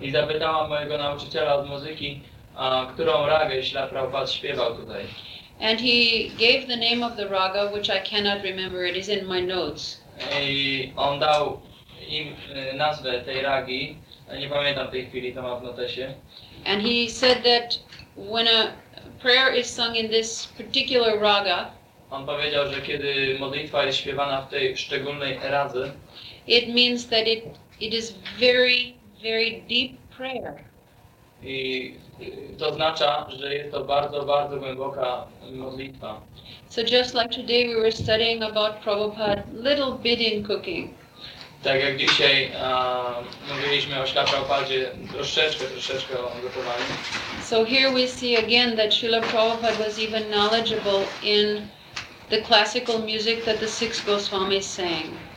i zapytałam mojego nauczyciela od muzyki, a, którą ragę Śla Prabhupada śpiewał tutaj. And he gave the name of the raga, which I cannot remember. It is in my notes. I on dał im y, nazwę tej ragi, nie pamiętam tej chwili, to mam w notesie. And he said that when a prayer is sung in this particular raga, On powiedział, że kiedy modlitwa jest śpiewana w tej szczególnej radze, it means that it, it is very, very deep prayer. i to oznacza, że jest to bardzo, bardzo głęboka modlitwa. So just like today we were studying about Prabhupada, little bit in cooking. Tak jak dzisiaj a, mówiliśmy o Ślaprapadzie, troszeczkę, troszeczkę o gotowaniu. So here we see again that Srila Prabhupada was even knowledgeable in the classical music that the six Goswamis sang.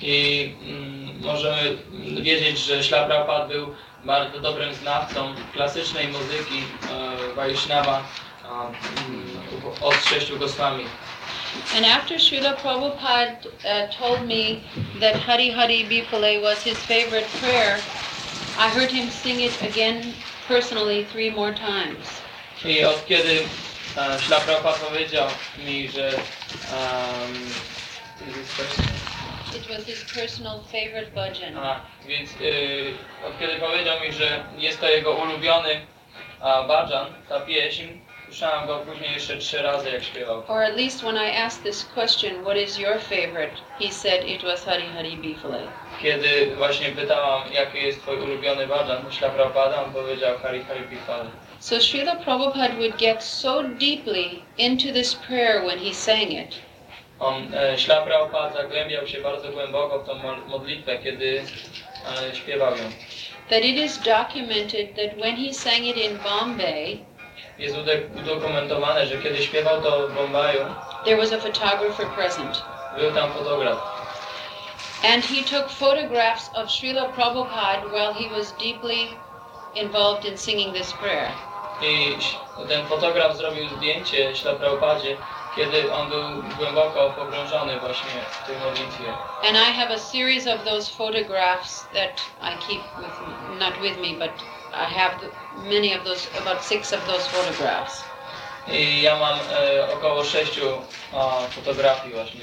I mm, możemy wiedzieć, że Ślaprapad był bardzo dobrym znawcą klasycznej muzyki e, Vaishnava a, mm, od sześciu Goswami. And after Srila Prabhupada uh, told me that Hari Hari Bifale was his favorite prayer, I heard him sing it again personally three more times. I od kiedy e, Śla Prabhupada powiedział mi, że um, It was his personal favorite bhajan. a, więc y, od kiedy powiedział mi, że jest to jego ulubiony a, bhajan, ta pieśń, słyszałem go później jeszcze trzy razy jak śpiewał. Or at least when I asked this question, what is your favorite? He said it was Hari Hari Bifale. Kiedy właśnie pytałam, jaki jest twój ulubiony bhajan, Śla Prabhupada, on powiedział Hari Hari Bifale. So Srila Prabhupada would get so deeply into this prayer when he sang it On, e, Śla Prabhupada zagłębiał się bardzo głęboko w tą mo- modlitwę, kiedy e, śpiewał ją. that it is documented that when he sang it in Bombay, Jest udokumentowane, że kiedy śpiewał to w Bombaju, there was a photographer present. był tam fotograf. And he took photographs of Srila Prabhupada while he was deeply involved in singing this prayer. I ten fotograf zrobił zdjęcie Śla Prabhupadzie, kiedy on był głęboko pogrążony właśnie w tej modlitwie. And I have a series of those photographs that I keep with me, not with me, but I have many of those, about six of those photographs. I ja mam e, około sześciu a, fotografii właśnie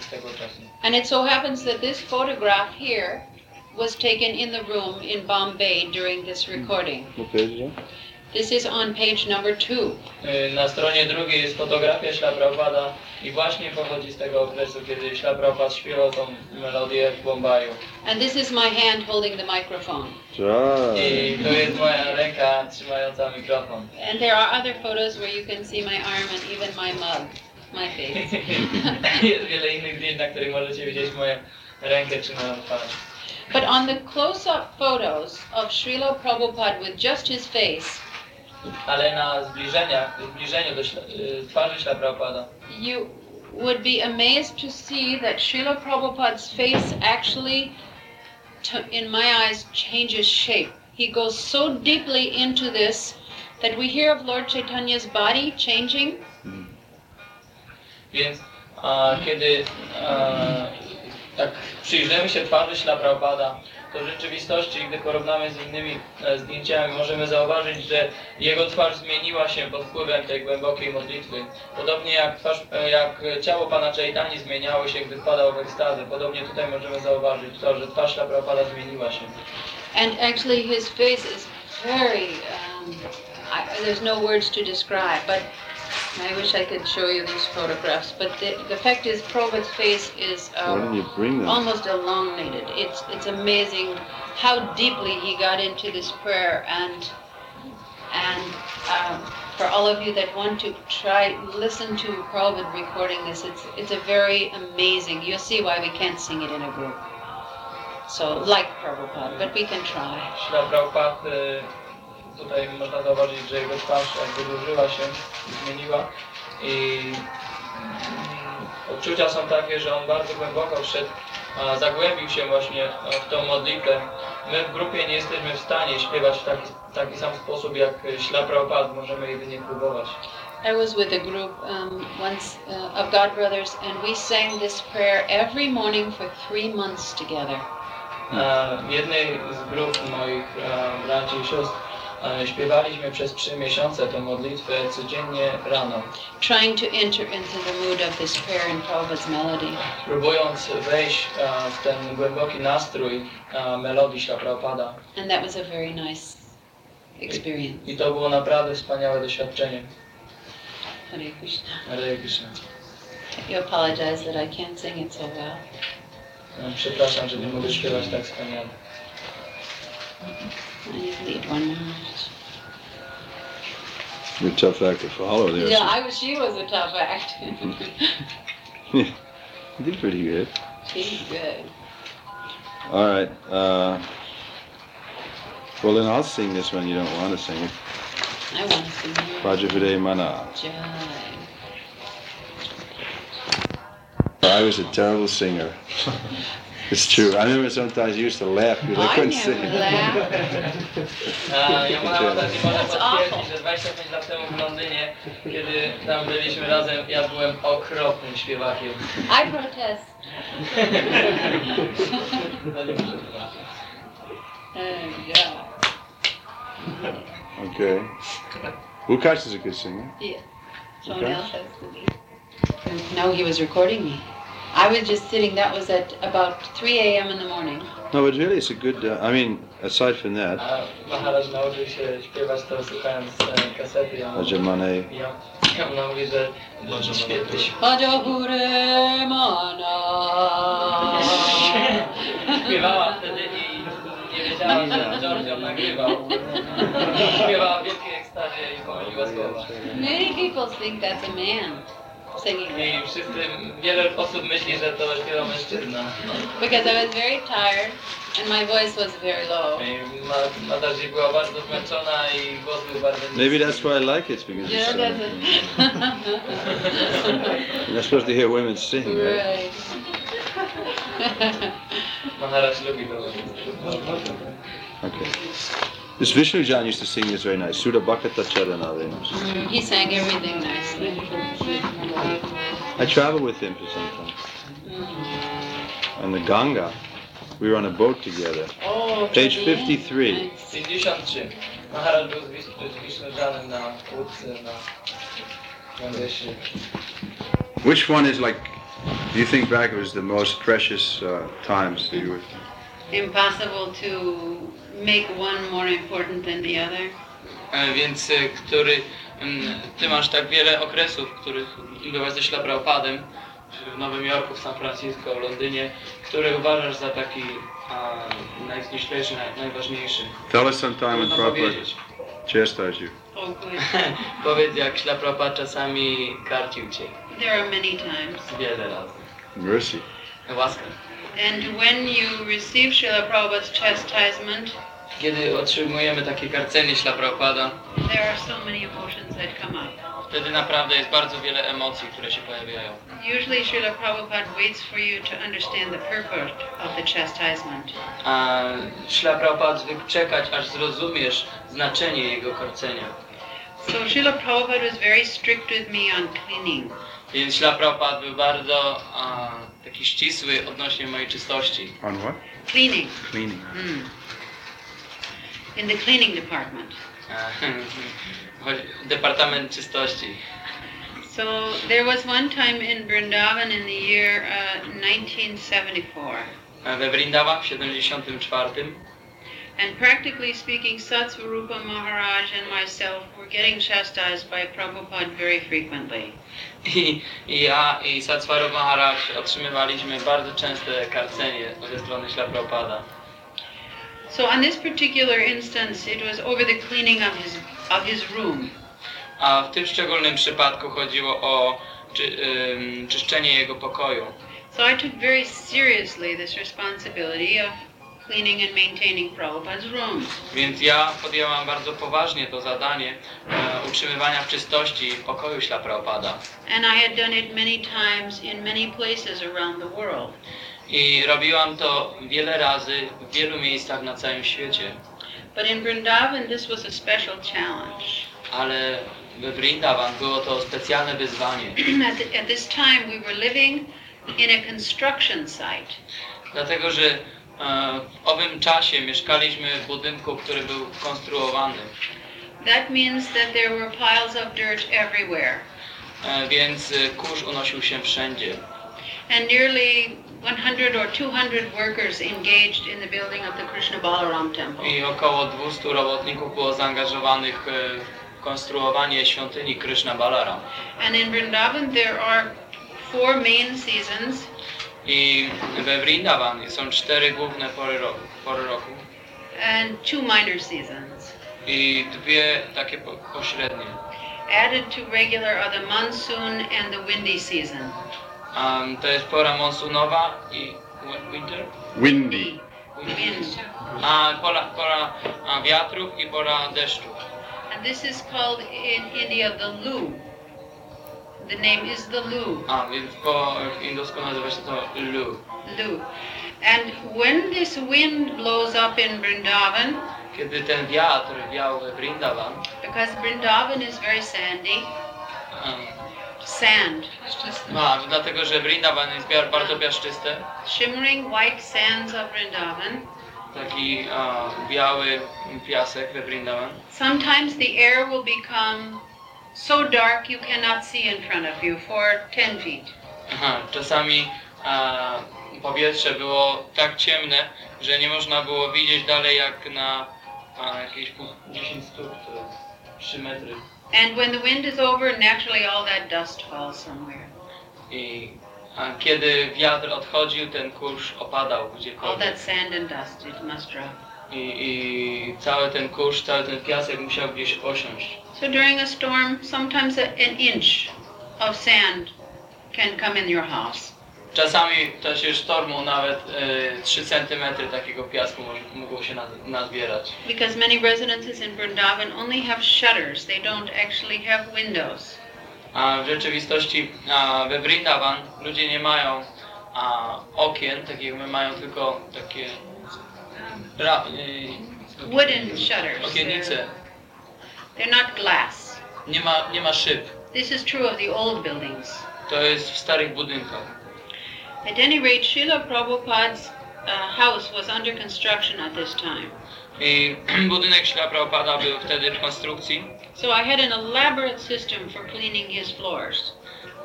z tego czasu. And it so happens that this photograph here was taken in the room in Bombay during this recording. Okay, This is on page number two. Na stronie drugiej jest fotografia Śla Prabhupada i właśnie pochodzi z tego okresu, kiedy Śla Prabhupada śpiewał tą melodię w Bombaju. And this is my hand holding the microphone. Tak. I to jest moja ręka trzymająca mikrofon. And there are other photos where you can see my arm and even my mug, my face. Jest wiele innych zdjęć, na których możecie widzieć moją rękę czy moją twarz. But on the close-up photos of Srila Prabhupada with just his face, Ale na zbliżeniu do twarzy Śla Prabhupada you would be amazed to see that Srila Prabhupada's face actually, to, in my eyes, changes shape. He goes so deeply into this that we hear of Lord Chaitanya's body changing, hmm. Więc a, kiedy a, tak przyjrzymy się twarzy Śla Prabhupada, to w rzeczywistości, gdy porównamy z innymi e, zdjęciami, możemy zauważyć, że jego twarz zmieniła się pod wpływem tej głębokiej modlitwy. Podobnie jak, twarz, e, jak ciało Pana Chaitani zmieniało się, gdy wpadał w ekstazę. Podobnie tutaj możemy zauważyć to, że twarz Prabhupada zmieniła się. and actually his face is very. Um, I, there's no words to describe, but I wish I could show you these photographs. But the, the fact is, Prabhupada's face is. Um, didn't you bring them? almost elongated. It's it's amazing how deeply he got into this prayer, and and um, for all of you that want to try listen to Prabhupada recording this, it's it's a very amazing. You'll see why we can't sing it in a group. So like Prabhupada, but we can try. Tutaj można zauważyć, że jego twarz jakby wydłużyła się, zmieniła i mm, odczucia są takie, że on bardzo głęboko wszedł, a zagłębił się właśnie w tą modlitwę. My w grupie nie jesteśmy w stanie śpiewać w taki, taki sam sposób jak Śla Prabhupada, możemy jedynie próbować. I was with a group um, once uh, of God brothers, and we sang this prayer every morning for three months together. W jednej z grup moich braci i sióstr śpiewaliśmy przez trzy miesiące tę modlitwę codziennie rano, trying to enter into the mood of this prayer in Prabhupada's melody. próbując wejść w ten głęboki nastrój melodii Śla Prabhupada. And that was a very nice experience. I to było naprawdę wspaniałe doświadczenie. Hare Krishna. Hare Krishna. You apologize that I can't sing it so well. Przepraszam, że nie mogę śpiewać tak wspaniale. I need one minute. You're a tough act to follow there. Yeah, I was. She was a tough act. You did pretty good. She's good. All right. Uh, well, then I'll sing this one. You don't want to sing it. I want to sing it. Prajapade Mana. I was a terrible singer. it's true. I remember sometimes you used to laugh because I I couldn't never sing. laughed. A, ja mam okazję może That's potwierdzić, że 25 lat temu w Londynie, kiedy tam byliśmy razem, ja byłem okropnym śpiewakiem. I protest. No nie muszę tłumaczyć. Yeah. Okay. Lukács is a good singer. Yeah. Someone Okay. else has to be. No, he was recording me. I was just sitting, that was at about 3 a.m. in the morning. No, but really, it's a good. Uh, I mean, aside from that, A Maharaj nauczył się śpiewać to słuchając kasety. Ajamane. ja, ja mówi, że świetnie mana. Śpiewała wtedy i nie wiedziała, że George nagrywał. Śpiewała w wielkiej ekstazie i pomyliła słowa. Many people think that's a man singing I wszyscy, wiele osób myśli, że to śpiewa mężczyzna. because I was very tired and my voice was very low. I była bardzo zmęczona i głos był bardzo. Maybe that's why I like it because Yeah, it's, that's uh, it. you're not supposed to hear women sing. Right? right. Maharaj lubi to. Okay. This Vishnu Jan used to sing this very nice. Sudha Bhakata Charana. Mm, he sang everything nicely. I traveled with him for some time. Mm. On the Ganga, we were on a boat together. Oh, Page to the end. 53. 53. Maharaj był z Wisz- na łódce na Gangesie. Which one is like, do you think back it was the most precious uh, times that you were? Impossible to make one more important than the other. E, Więc e, który, ty masz tak wiele okresów, w których byłaś ze Ślapraupadem w Nowym Jorku, w San Francisco, w Londynie, który uważasz za taki a, najściślejszy, naj, najważniejszy. Tell us some time when Trudno Prabhupada chastised you. Powiedz, jak Ślapraupada czasami karcił cię. There are many times. Wiele razy. Mercy. Łaska. And when you receive Srila Prabhupada's chastisement, Kiedy otrzymujemy takie karcenie Ślapraupada, there are so many emotions that come up. wtedy naprawdę jest bardzo wiele emocji, które się pojawiają. Usually, Srila Prabhupada waits for you to understand the purport of the chastisement. A Śla Prabhupada zwykł czekać, aż zrozumiesz znaczenie jego karcenia. So, Srila Prabhupada was very strict with me on cleaning. Więc Śla Prabhupada był bardzo a, taki ścisły odnośnie mojej czystości. On what? Cleaning. Cleaning. Mm. In the cleaning department. Departament czystości. So, there was one time in Vrindavan in the year uh, 1974. A We Vrindavan w 74 And practically speaking, Satsvarupa Maharaj and myself were getting chastised by Prabhupada very frequently. i, i ja i Satsvaru Maharaj otrzymywaliśmy bardzo częste karcenie ze strony Śla Prabhupada. So on this particular instance, it was over the cleaning of his of his room. A w tym szczególnym przypadku chodziło o czy, ym, czyszczenie jego pokoju. So I took very seriously this responsibility of cleaning and maintaining Prabhupada's rooms. Więc ja podjęłam bardzo poważnie to zadanie e, utrzymywania w czystości pokoju Śla Prabhupada. And I had done it many times in many places around the world. I robiłam to wiele razy w wielu miejscach na całym świecie. But in Vrindavan, this was a special challenge. Ale we Vrindavan było to specjalne wyzwanie. at, at this time, we were living in a construction site. Dlatego, że W owym czasie mieszkaliśmy w budynku, który był konstruowany, That means that there were piles of dirt everywhere. e, więc e, kurz unosił się wszędzie. And nearly 100 or 200 workers engaged in the building of the Krishna Balaram temple. I około 200 robotników było zaangażowanych e, w konstruowanie świątyni Krishna Balaram. And in Vrindavan, there are four main seasons I we Vrindavan są cztery główne pory roku, pory roku and two minor seasons. i dwie takie po, pośrednie. Added to regular are the monsoon and the windy season. Um, to jest pora monsunowa i wi- winter? Windy. Wind. A pora, pora wiatrów i pora deszczu. And this is called in India the Lu. The name is the Lu. A, więc po w indusku nazywa się to Lu. Lu. And when this wind blows up in Vrindavan, Kiedy ten wiatr wiał we Vrindavan, because Vrindavan is very sandy, um, sand, a, dlatego że Vrindavan jest bardzo piaszczyste, shimmering white sands of Vrindavan, taki a, biały piasek we Vrindavan. sometimes the air will become so dark you cannot see in front of you for 10 feet. Aha, czasami a, powietrze było tak ciemne, że nie można było widzieć dalej jak na a, jakieś pół- 10 stóp, to jest 3 metry. And when the wind is over, naturally all that dust falls somewhere. I a, kiedy wiatr odchodził, ten kurz opadał All gdziekolwiek. that sand and dust, it must drop. I, I cały ten kurz, cały ten piasek musiał gdzieś osiąść. So during a storm, sometimes a, an inch of sand can come in your house. Czasami w czasie sztormu nawet e, 3 cm takiego piasku mo- mogło się nad- nazbierać. Because many residences in Vrindavan only have shutters, they don't actually have windows. A w rzeczywistości a, we Vrindavan ludzie nie mają a, okien, tak jak my mają tylko takie ra, y, Wooden shutters. okiennice. They're, not glass. Nie ma, nie ma szyb. This is true of the old buildings. To jest w starych budynkach. At any rate, Srila Prabhupada's uh, house was under construction at this time. I budynek Śla Prabhupada był wtedy w konstrukcji So I had an elaborate system for cleaning his floors.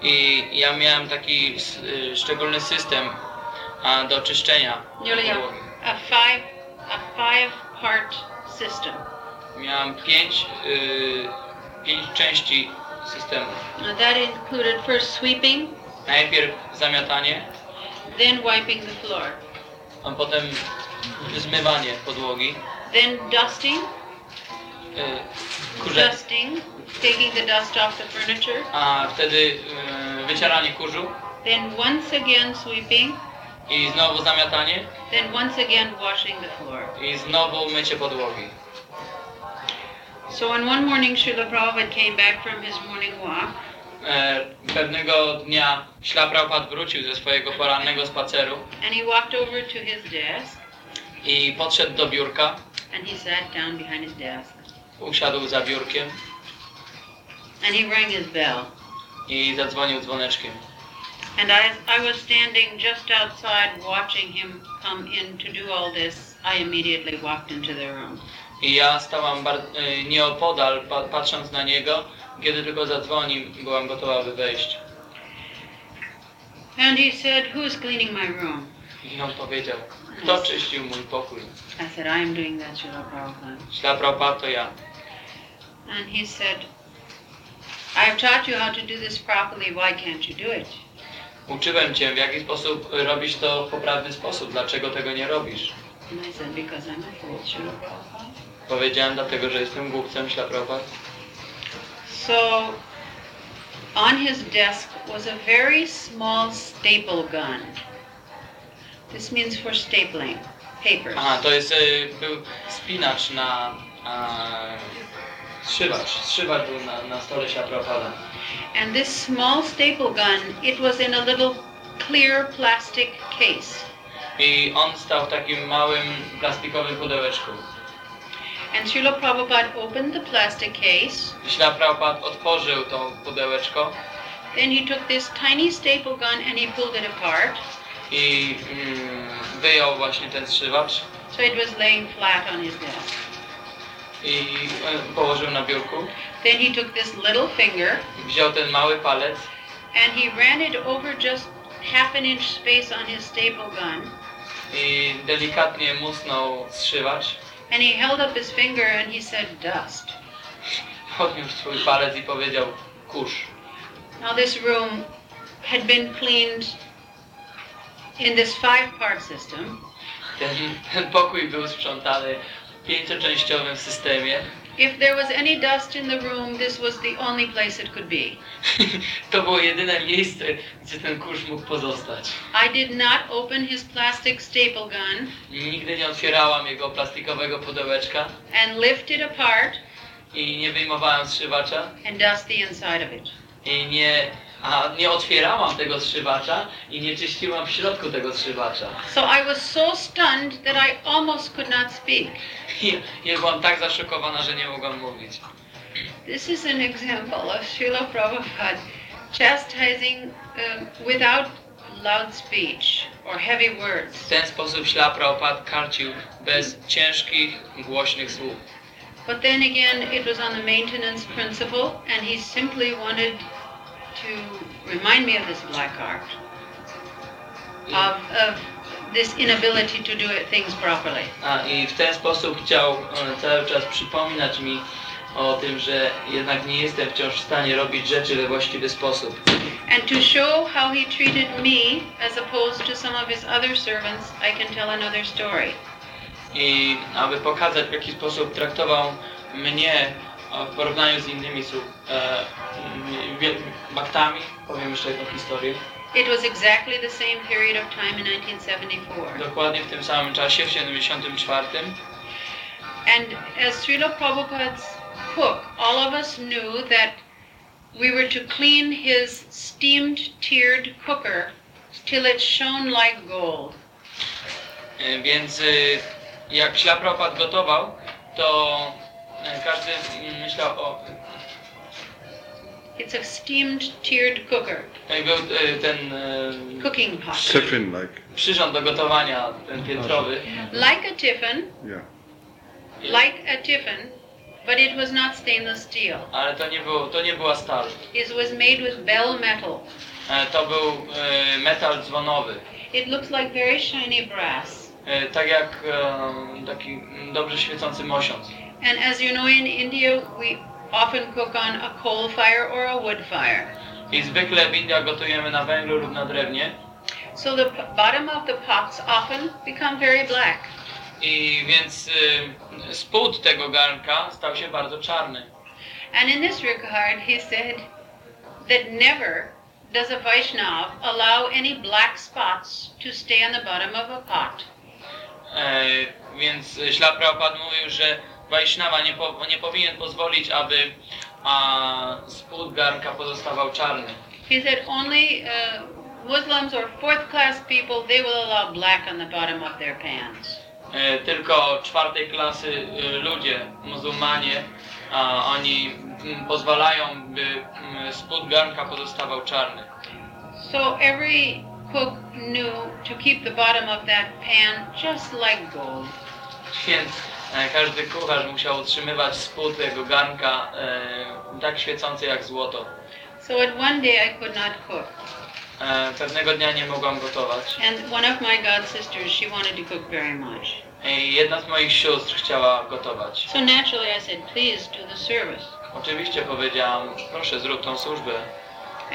i ja miałem taki y, szczególny system a, do czyszczenia Nearly a, a five a five part system. Miałem pięć, y, pięć części systemu. Now that included first sweeping, Najpierw zamiatanie, then wiping the floor, a potem zmywanie podłogi, then dusting, y, kurze, dusting, taking the dust off the furniture, a wtedy y, wycieranie kurzu then once again sweeping, i znowu zamiatanie then once again washing the floor. i znowu mycie podłogi. So on one morning, Srila Prabhupada came back from his morning walk, E, pewnego dnia Śla Prabhupada wrócił ze swojego porannego spaceru and he walked over to his desk, i podszedł do biurka, and he sat down behind his desk, usiadł za biurkiem and he rang his bell. i zadzwonił dzwoneczkiem. And as I was standing just outside watching him come in to do all this, I immediately walked into the room. I ja stałam y, nieopodal, pa- patrząc na niego. Kiedy tylko zadzwonił, byłam gotowa, by wejść. And he said, Who's cleaning my room? I on powiedział, kto czyścił mój pokój? I said, I am doing that, Srila Prabhupada. Prabhupada to ja. And he said, I have taught you how to do this properly, why can't you do it? Uczyłem cię, w jaki sposób robić to w poprawny sposób. Dlaczego tego nie robisz? And I said, Because I'm a fool, Srila Prabhupada. Powiedziałem dlatego, że jestem głupcem, Prabhupada. So on his desk was a very small staple gun. This means for stapling papers. Aha, to jest, był spinacz na... A, zszywacz. Zszywacz był na, na stole Prabhupada. And this small staple gun, it was in a little clear plastic case. I on stał w takim małym plastikowym pudełeczku. And Srila Prabhupada opened the plastic case. Śla Prabhupada otworzył to pudełeczko Then he took this tiny staple gun and he pulled it apart. i mm, wyjął właśnie ten strzywacz So it was laying flat on his desk. i e, położył na biurku. Then he took this little finger Wziął ten mały palec and he ran it over just half an inch space on his staple gun. I delikatnie musnął strzywacz. And he held up his finger and he said, dust. Podniósł swój palec i powiedział kurz. Now this room had been cleaned in this five-part system. Ten, ten pokój był sprzątany w pięcioczęściowym systemie. If there was any dust in the room, this was the only place it could be. To było jedyne miejsce, gdzie ten kurz mógł pozostać. I did not open his plastic staple gun Nigdy nie otwierałam jego plastikowego pudełeczka and lift it apart i nie wyjmowałam strzywacza and dust the inside of it. i nie, a nie otwierałam tego strzywacza i nie czyściłam w środku tego strzywacza. So I was so stunned that I almost could not speak. I, I byłam tak zaszokowana, że nie mogłam mówić. This is an example of Srila Prabhupada chastising um, without loud speech or heavy words. W ten sposób Śla Prabhupada karcił bez ciężkich, głośnych słów. But then again, it was on the maintenance principle, and he simply wanted to remind me of this black art, of, of this inability to do things properly. A, I w ten sposób chciał e, cały czas przypominać mi o tym, że jednak nie jestem wciąż w stanie robić rzeczy we właściwy sposób. And to show how he treated me as opposed to some of his other servants, I can tell another story. I aby pokazać, w jaki sposób traktował mnie w porównaniu z innymi e, baktami, powiem jeszcze jedną historię. It was exactly the same period of time in 1974. Dokładnie w tym samym czasie, w 74. And as Srila Prabhupada's cook, all of us knew that we were to clean his steamed tiered cooker till it shone like gold. E, Więc y, jak Śla Prabhupada gotował, to e, każdy mm, myślał o... It's a steamed tiered cooker, i był e, ten e, cooking pot. Tiffin, like, przyrząd do gotowania, ten piętrowy. Like a tiffin, yeah. like a tiffin, but it was not stainless steel. Ale to nie, było, to nie była stal. It was made with bell metal. E, To był e, metal dzwonowy. It looks like very shiny brass. E, Tak jak e, taki mm, dobrze świecący mosiąc. And as you know, in India, we often cook on a coal fire or a wood fire. I zwykle w Indiach gotujemy na węglu lub na drewnie. So the bottom of the pots often become very black. I więc y, spód tego garnka stał się bardzo czarny. And in this regard, he said that never does a Vaishnav allow any black spots to stay on the bottom of a pot. E, więc Śla Prabhupada mówił, że Wajsznawa nie, po, nie powinien pozwolić, aby a, spód garnka pozostawał czarny. He said only uh, Muslims or fourth class people, they will allow black on the bottom of their pans. E, tylko czwartej klasy y, ludzie, muzułmanie, a, oni mm, pozwalają, by mm, spód garnka pozostawał czarny. So every cook knew to keep the bottom of that pan just like gold. Więc e, każdy kucharz musiał utrzymywać spód tego garnka e, tak świecący jak złoto. So at one day I could not cook. E, pewnego dnia nie mogłam gotować. And one of my god sisters, she wanted to cook very much. I jedna z moich sióstr chciała gotować. So naturally I said, please do the service. Oczywiście powiedziałam, proszę zrób tą służbę.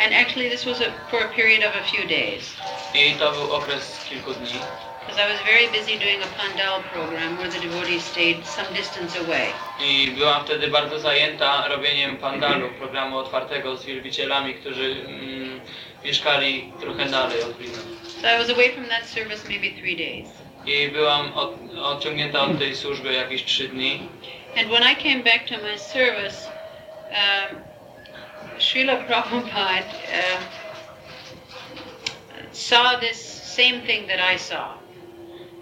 And actually this was a, for a period of a few days. I to był okres kilku dni. Because I was very busy doing a pandal program where the devotees stayed some distance away. I byłam wtedy bardzo zajęta robieniem pandalu, programu otwartego z wielbicielami, którzy mm, mieszkali trochę dalej od Wilna. So I was away from that service maybe three days. I byłam od, odciągnięta od tej służby jakieś trzy dni. And when I came back to my service, um, Srila Prabhupada uh, saw this same thing that I saw.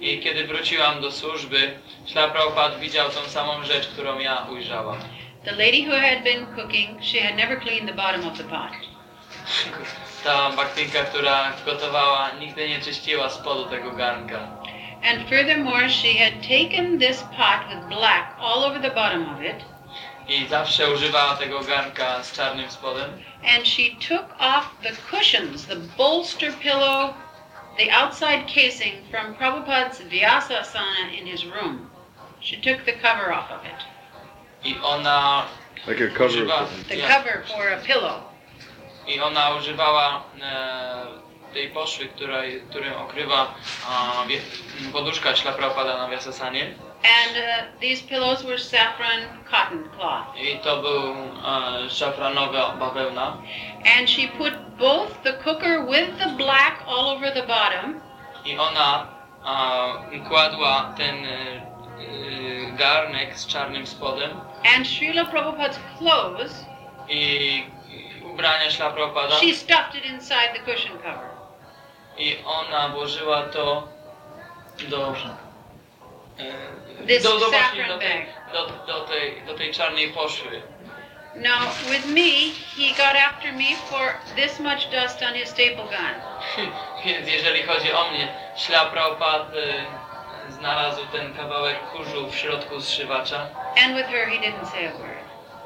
I kiedy wróciłam do służby, Śla Prabhupada widział tą samą rzecz, którą ja ujrzałam. The lady who had been cooking, she had never cleaned the bottom of the pot. Ta baktyjka, która gotowała, nigdy nie czyściła spodu tego garnka. And furthermore, she had taken this pot with black all over the bottom of it, I zawsze używała tego garnka z czarnym spodem. and she took off the cushions, the bolster pillow, the outside casing from Prabhupada's Vyasasana in his room. She took the cover off of it, I ona Like a cover. używa, the ja- cover for a pillow. I ona używała e, tej poszwy, której, którym okrywa wie, poduszka ślaprapada na Vyasasanie. And uh, these pillows were saffron cotton cloth. I to był e, szafranowa bawełna. And she put both the cooker with the black all over the bottom I ona a, kładła ten e, e, garnek z czarnym spodem and Srila Prabhupada's clothes. i ubrania ślapropada. She stuffed it inside the cushion cover. I ona włożyła to do... e, This do, do, właśnie do, tej, do, do, tej, do tej czarnej poszwy. Now, with me, he got after me for this much dust on his staple gun. Więc jeżeli chodzi o mnie, ślapropat e, znalazł ten kawałek kurzu w środku zszywacza, And with her, he didn't say a word.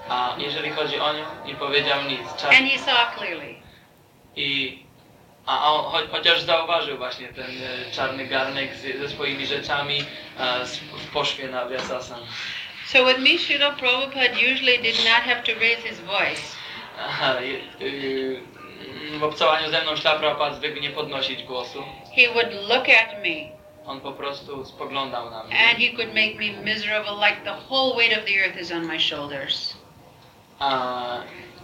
a jeżeli chodzi o nią, nie powiedział nic. Czar... And he saw clearly. I, a on, cho, chociaż zauważył właśnie ten e, czarny garnek z, ze swoimi rzeczami e, z, w poszwie na Vyasasan. So with me, Srila Prabhupada usually did not have to raise his voice. Aha, w obcowaniu ze mną ślapropat zwykł nie podnosić głosu. He would look at me On po prostu spoglądał na mnie. and he could make me miserable like the whole weight of the earth is on my shoulders. A,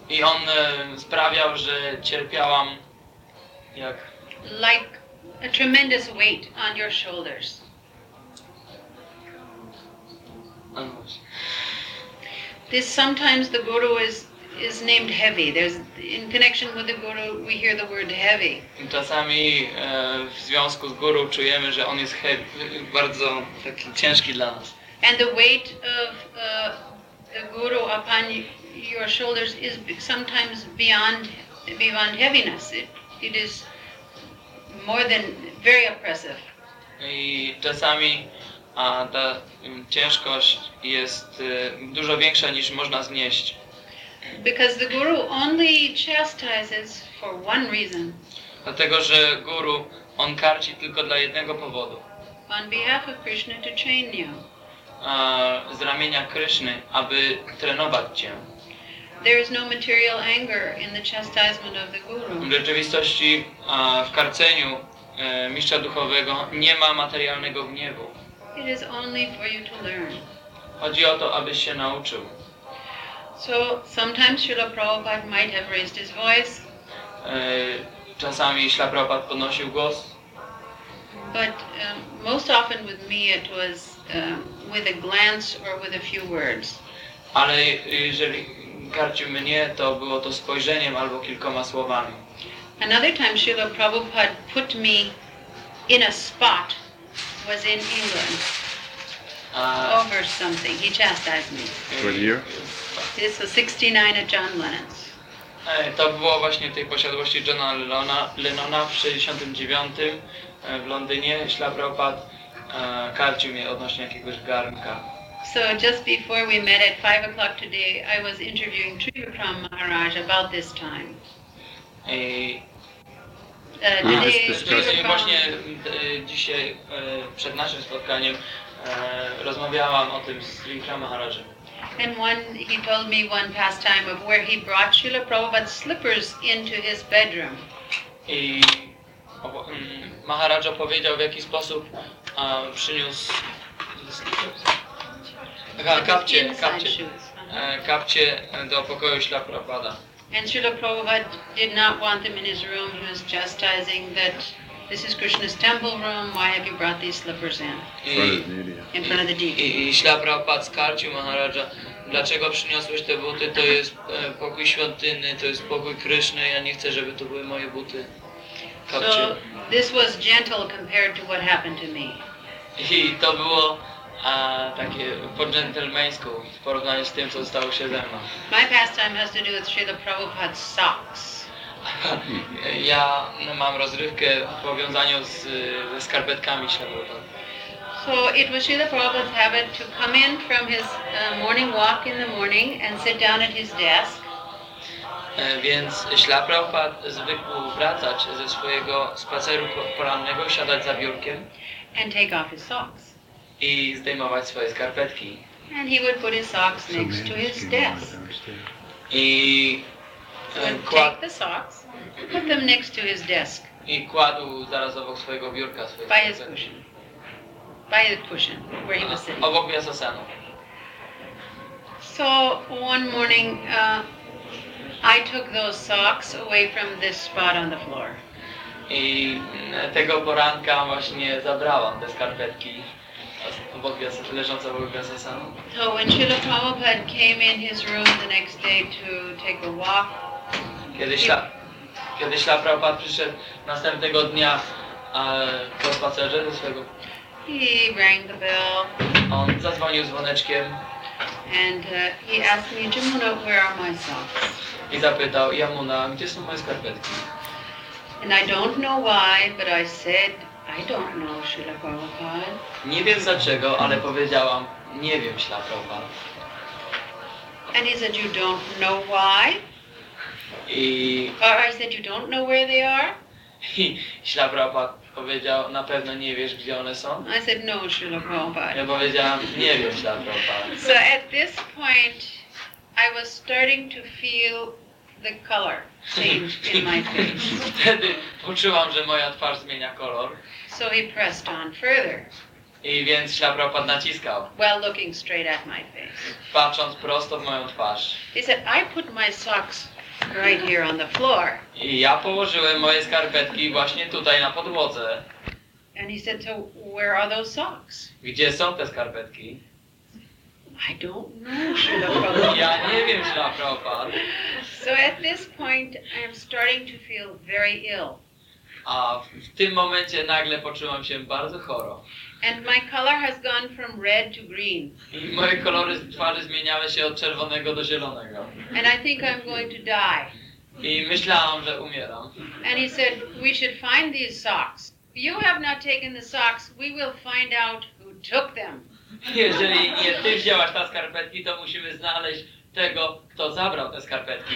I on e, sprawiał, że cierpiałam Like a tremendous weight on your shoulders. mówi. This sometimes the guru is is named heavy. There's in connection with the guru we hear the word heavy. Czasami e, w związku z guru czujemy, że on jest heavy, bardzo taki ciężki dla nas. And the weight of uh, the guru upon your shoulders is sometimes beyond beyond heaviness. It, it is more than very oppressive. I czasami a, ta mm, ciężkość jest e, dużo większa niż można znieść. Because the guru only chastises for one reason, Dlatego, że guru, on karci tylko dla jednego powodu. on behalf of Krishna to train you. A, z ramienia Kryszny, aby trenować cię. There is no material anger in the chastisement of the guru. W rzeczywistości w karceniu e, mistrza duchowego nie ma materialnego gniewu. It is only for you to learn. Chodzi o to, abyś się nauczył. So sometimes Srila Prabhupada might have raised his voice, E, Czasami ślapropat podnosił głos, but um, most often with me it was um, with a glance or with a few words. ale jeżeli karcił mnie, to było to spojrzeniem albo kilkoma słowami. Another time Srila Prabhupada put me in a spot was in England A, over something. He chastised me. What year? This was 69 at John Lennon's. E, To było właśnie w tej posiadłości Johna Lennona, Lennona w 69 e, w Londynie. Ślapropat e, karcił mnie odnośnie jakiegoś garnka. So just before we met at 5 o'clock today, I was interviewing Trivakram Maharaj about this time. I Uh, Ah, today, it's discussed. Właśnie, e, dzisiaj e, przed naszym spotkaniem e, rozmawiałam o tym z Vikram Maharajem. And one, he told me one pastime of where he brought Srila Prabhupada's slippers into his bedroom. I mm, Maharaj opowiedział w jaki sposób przyniósł Aha, kapcie, kapcie, e, kapcie do pokoju Ślaprapada. And Srila Prabhupada did not want them in his room. He was chastising that this is Krishna's temple room. Why have you brought these slippers in? I, Front of the media. In front of the deity. i, i Ślaprapad skarcił Maharaja, dlaczego przyniosłeś te buty, to jest e, pokój świątynny, to jest pokój Kryszny, ja nie chcę, żeby to były moje buty. Kapcie. So this was gentle compared to what happened to me. I to było a, takie po dżentelmeńsku w porównaniu z tym, co stało się ze mną. My pastime has to do with Srila Prabhupada's socks. Ja mam rozrywkę w powiązaniu z, ze skarpetkami ślabowa. So it was Srila Prabhupada's habit to come in from his uh, morning walk in the morning and sit down at his desk E, Więc Śla Prabhupada zwykł wracać ze swojego spaceru po- porannego, siadać za biurkiem and take off his socks. I zdejmować swoje skarpetki. And he would put his socks next to his desk. I, So e, he'd kład, take the socks, put them next to his desk I kładł zaraz obok swojego biurka swoje by his cushion. By the cushion where he was sitting. Obok Vyasasanu. So one morning, uh, I took those socks away from this spot on the floor. I mm, tego poranka właśnie zabrałam te skarpetki obok leżące obok. So when Srila Prabhupada came in his room the next day to take a walk, Kiedy Śla, kiedy Śla Prabhupada przyszedł następnego dnia e, po spacerze ze swojego, he rang the bell on zadzwonił dzwoneczkiem and uh, he asked me, Jamuna, where are my socks? i zapytał, Jamuna, gdzie są moje skarpetki? And I don't know why, but I said, I don't know, Srila Prabhupada. Nie wiem dlaczego, ale powiedziałam, nie wiem Śla Prabhupada. And he said, You don't know why? I, Or I said, You don't know where they are? i Śla Prabhupada powiedział, na pewno nie wiesz, gdzie one są? I said, No, Srila Prabhupada. Ja powiedziałam, nie wiem Śla Prabhupada. So at this point, I was starting to feel the color change in my face. Wtedy poczułam, że moja twarz zmienia kolor So he pressed on further i więc Śla Prabhupada naciskał, while looking straight at my face. patrząc prosto w moją twarz. He said, I put my socks right here on the floor. I ja położyłem moje skarpetki właśnie tutaj na podłodze. And he said, So where are those socks? Gdzie są te skarpetki? I don't know, Srila Prabhupada. Ja nie wiem, Śla So at this point, I am starting to feel very ill. A w, tym momencie nagle poczułam się bardzo choro. And my color has gone from red to green. I moje kolory twarzy zmieniały się od czerwonego do zielonego. And I think I'm going to die. I myślałam, że umieram. And he said, We should find these socks. You have not taken the socks. We will find out who took them. Jeżeli nie ty wzięłaś te skarpetki, to musimy znaleźć tego, kto zabrał te skarpetki.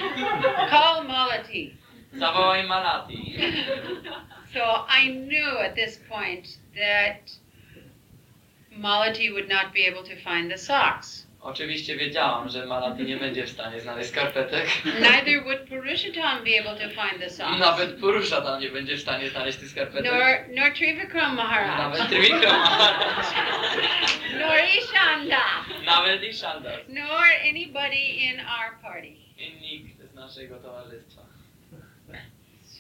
Call Malati. Zawołaj Malati. So I knew at this point that Malati would not be able to find the socks. Oczywiście wiedziałam, że Malati nie będzie w stanie znaleźć skarpetek. Neither would Purushottam be able to find the socks. Nawet Purusza tam nie będzie w stanie znaleźć tych skarpetek. Nor, nor Trivikram Maharaj. Nawet Trivikram Maharaj. nor Ishanda. Nawet i Shandas. Nor anybody in our party. I nikt z naszego towarzystwa.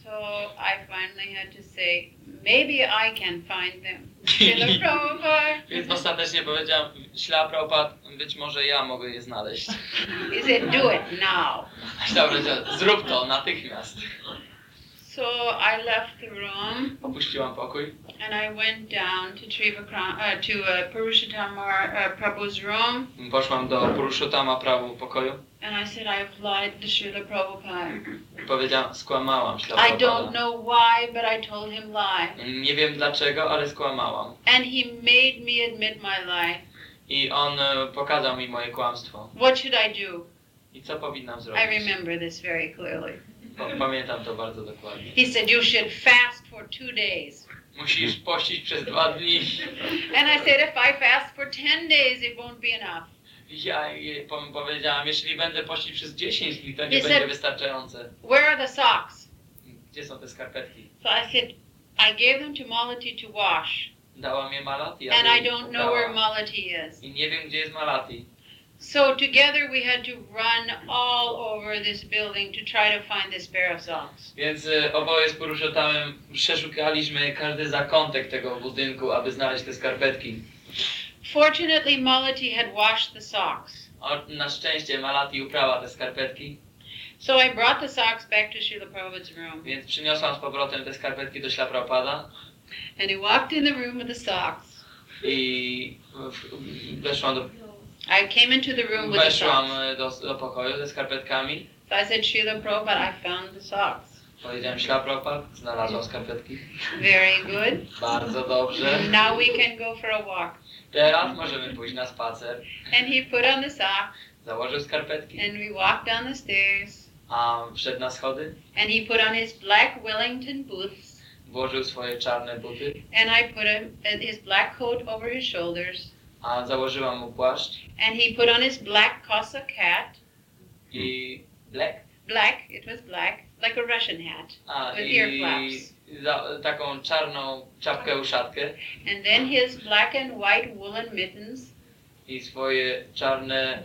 So I finally had to say, maybe I can find them. Więc ostatecznie powiedziałam, śla Prabhupada, być może ja mogę je znaleźć. He said, do it now. Powiedział, zrób to natychmiast. So I left the room Opuściłam pokój and I went down to Trivikram, uh, to uh, Purushottamar uh, Prabhu's room Poszłam do Purushottama prawu pokoju and I said, I've lied to Srila Prabhupada. i powiedziałam, skłamałam śla I don't know why, but I told him lie. Nie wiem dlaczego, ale skłamałam. And he made me admit my lie. I on e, pokazał mi moje kłamstwo. What should I do? I co powinnam I zrobić? remember this very clearly. Pa- Pamiętam to bardzo dokładnie. He said, You should fast for two days. Musisz pościć przez dwa dni. And I said, If I fast for 10 days, it won't be enough. Ja powiedziałam, jeśli będę pościć przez 10 dni, to nie He said- będzie wystarczające. Where are the socks? Gdzie są te skarpetki? So I said, I gave them to Malati to wash. Dała mnie Malati, And I don't know where. Malati is. I nie wiem, gdzie jest Malati. So together we had to run all over this building to try to find this pair of socks. Więc e, oboje z Puruszotamem przeszukaliśmy każdy zakątek tego budynku, aby znaleźć te skarpetki. Fortunately, Malati had washed the socks. O, na szczęście Malati uprała te skarpetki, So I brought the socks back to Srila Prabhupada's room. więc przyniosłam z powrotem te skarpetki do Ślaprapada And he walked in the room with the socks. i weszłam do, I came into the room with the socks. do, do pokoju ze skarpetkami So I said, Srila Prabhupada, I found the socks. Powiedziałem Śla Prabhupada, znalazłam skarpetki. Very good. Bardzo dobrze. Now we can go for a walk. Teraz możemy pójść na spacer. And he put on the socks. Założył skarpetki, and we walked down the stairs. a wszedł na schody, And he put on his black Wellington boots, włożył swoje czarne buty, and I put him, his black coat over his shoulders. A założyłam mu płaszcz And he put on his black Cossack hat, i black, black, it was black, like a Russian hat, a with i ear flaps. za, taką czarną czapkę uszatkę And then his black and white woolen mittens, i swoje czarne,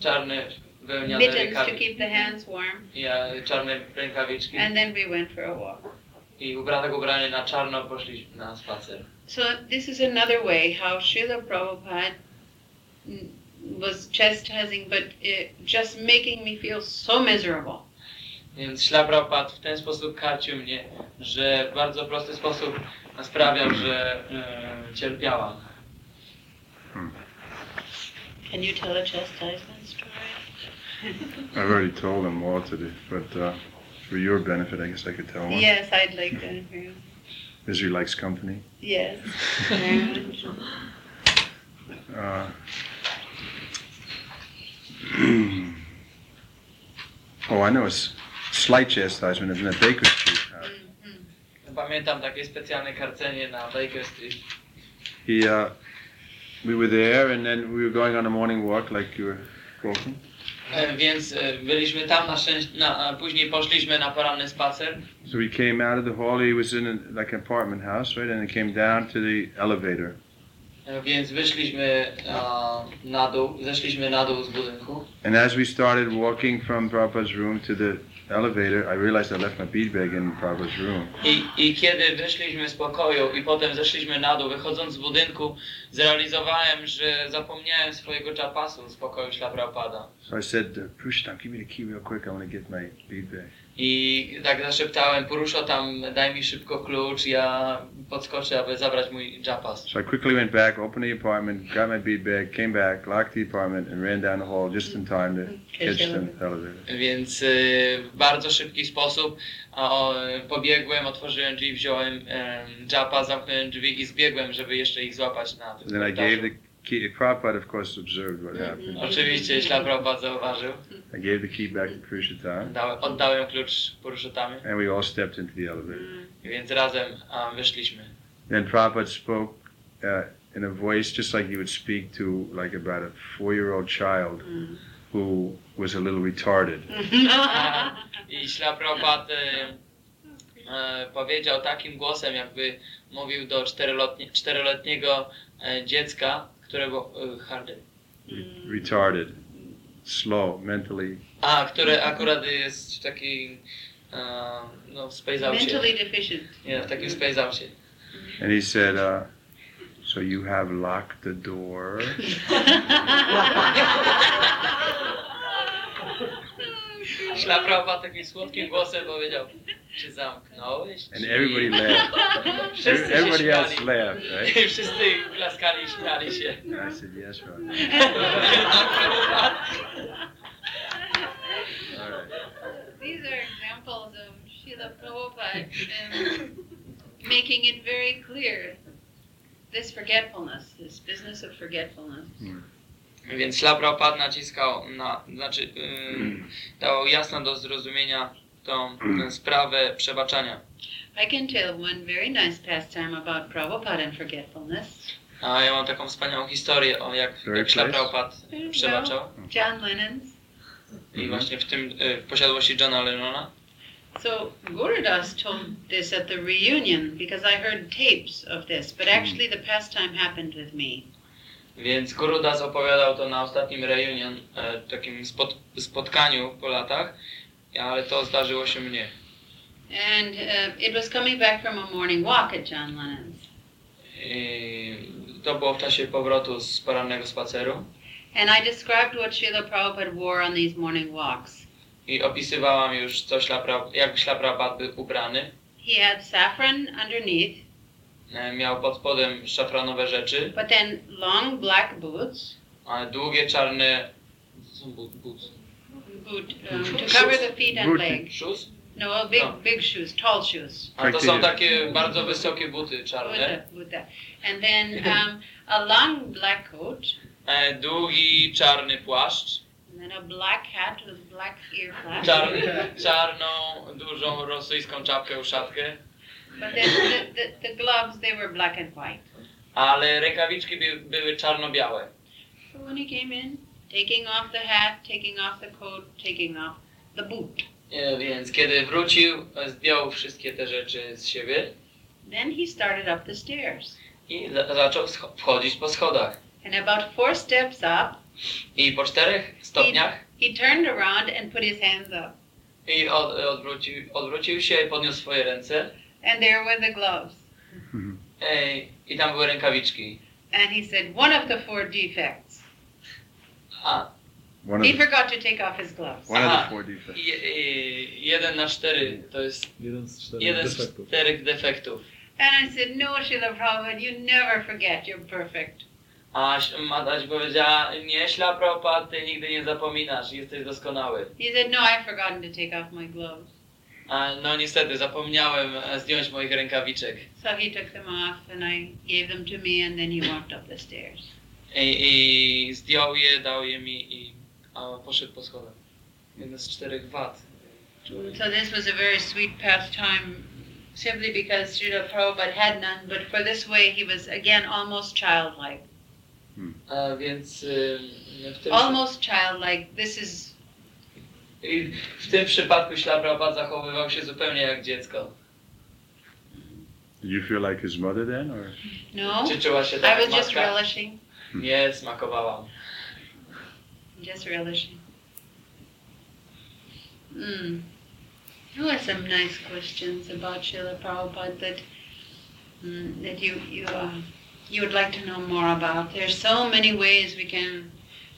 czarne wełniane mittens to rękawiczki, keep the hands warm. i e, czarne rękawiczki And then we went for a walk. i ubrane ubranie na czarno poszliśmy na spacer. So this is another way how Srila Prabhupada was chastising, but uh, just making me feel so miserable. Więc Śla Prabhupada w ten sposób karcił mnie, że w bardzo prosty sposób sprawiał, że e, cierpiałam. Can you tell a chastisement story? I've already told them all today, but uh, for your benefit, I guess I could tell one. yes, I'd like to hear. Misery likes company. Yes. Uh, oh, I know it's slight chastisement in the Baker Street house. Pamiętam takie specjalne karcenie na Baker Street. He, uh, we were there, and then we were going on a morning walk, like you were walking. E, Więc e, byliśmy tam, na szczęście, na, później poszliśmy na poranny spacer. So we came out of the hall. He was in a, like an apartment house, right? And he came down to the elevator. E, Więc wyszliśmy a, na dół, zeszliśmy na dół z budynku. And as we started walking from Prabhupada's room to the elevator, I realized I left my bead bag in Prabhupada's room. I, I kiedy wyszliśmy z pokoju i potem zeszliśmy na dół, wychodząc z budynku, zrealizowałem, że zapomniałem swojego czapasu z pokoju Śla Prabhupada. So I said, give me the key real quick. I want to get my bead bag. I tak zaszeptałem, Puruszo tam, daj mi szybko klucz, ja podskoczę, aby zabrać mój czapas. So I quickly went back, opened the apartment, got my bead bag, came back, locked the apartment, and ran down the hall just in time to catch the elevator. Więc y, w bardzo szybki sposób o, pobiegłem, otworzyłem drzwi, wziąłem japa, zamknąłem drzwi i zbiegłem, żeby jeszcze ich złapać na tym Then I gave the. Prabhupada, of course, observed what happened. Oczywiście Śla Prabhupada zauważył, I gave the key back to Purushottam, dałem, oddałem klucz Puruszotamie, and we all stepped into the elevator. więc razem wyszliśmy. Then Prabhupada spoke uh, in a voice just like you would speak to like about a four-year-old child who was a little retarded. I Śla Prabhupada e, e, powiedział takim głosem, jakby mówił do czteroletnie, czteroletniego e, dziecka, które było e, hardy. retarded, slow, mentally. A, które akurat jest w takiej, e, no w space outie. Mentally deficient. Nie, w takim space outie. And he said, uh, "So you have locked the door." Śla Prabhupada takim słodkim głosem powiedział, czy zamknąłeś? And everybody laughed. Wszyscy Everybody else laughed, right? I wszyscy klaskali i śmiali się. And I said, "Yes, Prabhupada." All right. These are examples of Srila Prabhupada making it very clear this forgetfulness, this business of forgetfulness. Hmm. Więc Śla Prabhupada naciskał na, znaczy ym, dał jasno do zrozumienia tą tę sprawę przebaczania. I can tell one very nice pastime about Prabhupada and forgetfulness. A ja mam taką wspaniałą historię o jak, jak. Prabhupada przebaczał. John Lennon's. I właśnie w tym, y, w posiadłości Johna Lennona. So Gurudas told this at the reunion because I heard tapes of this, but actually the pastime happened with me. Więc Gurudas opowiadał to na ostatnim reunion, e, takim spot, spotkaniu po latach, ale to zdarzyło się mnie. And uh, it was coming back from a morning walk at John Lennon's. I to było w czasie powrotu z porannego spaceru And I described what Srila Prabhupada wore on these morning walks. i opisywałam już, co ślapra, jak Ślaprabad był ubrany. He had saffron underneath, Miał pod spodem szafranowe rzeczy, but then long black boots, a długie czarne są but, but, boot um, to cover the feet and legs. shoes, No, big, No. big shoes, tall shoes. A to są takie bardzo wysokie buty czarne. Buddha, Buddha. And then um, a long black coat, E, długi czarny płaszcz. and then a black hat with black ear flaps. Czarny, czarną, dużą rosyjską czapkę, uszatkę. But then the, the, the gloves, they were black and white. Ale rękawiczki by, były czarno-białe. So when he came in, taking off the hat, taking off the coat, taking off the boot, E, więc kiedy wrócił, e, zdjął wszystkie te rzeczy z siebie then he started up the stairs. i za- zaczął wchodzić po schodach. And about four steps up, I po czterech stopniach he turned around and put his hands up. i od, odwrócił, odwrócił się i podniósł swoje ręce. And there were the gloves. I tam były rękawiczki. And he said, one of the four defects. One A of He the, forgot to take off his gloves. one of Aha. the four defects. je, e, jeden na cztery to jest Jeden z czterech jeden z defektów. czterech defektów. And I said, no, Srila Prabhupada, you never forget, you're perfect. A Mataś powiedziała, nie śla Prabhupada, ty nigdy nie zapominasz, jesteś doskonały. He said, no, I've forgotten to take off my gloves. No niestety, zapomniałem e, zdjąć moich rękawiczek. So he took them off and I gave them to me and then he walked up the stairs. I, i zdjął je, dał je mi i a, poszedł po schodach. Jeden z czterech wad. So this was a very sweet pastime simply because Srila Prabhupada had none, but for this way he was again almost childlike. A, więc y, w, tym, Almost childlike. This is i w tym przypadku śla zachowywał się zupełnie jak dziecko. Did you feel like his mother then, or no. Czy czuła się I was just matka? relishing, Nie, smakowałam. just relishing. Mm. There were some nice questions about Srila Prabhupada that mm, that you you uh, you would like to know more about. There's so many ways we can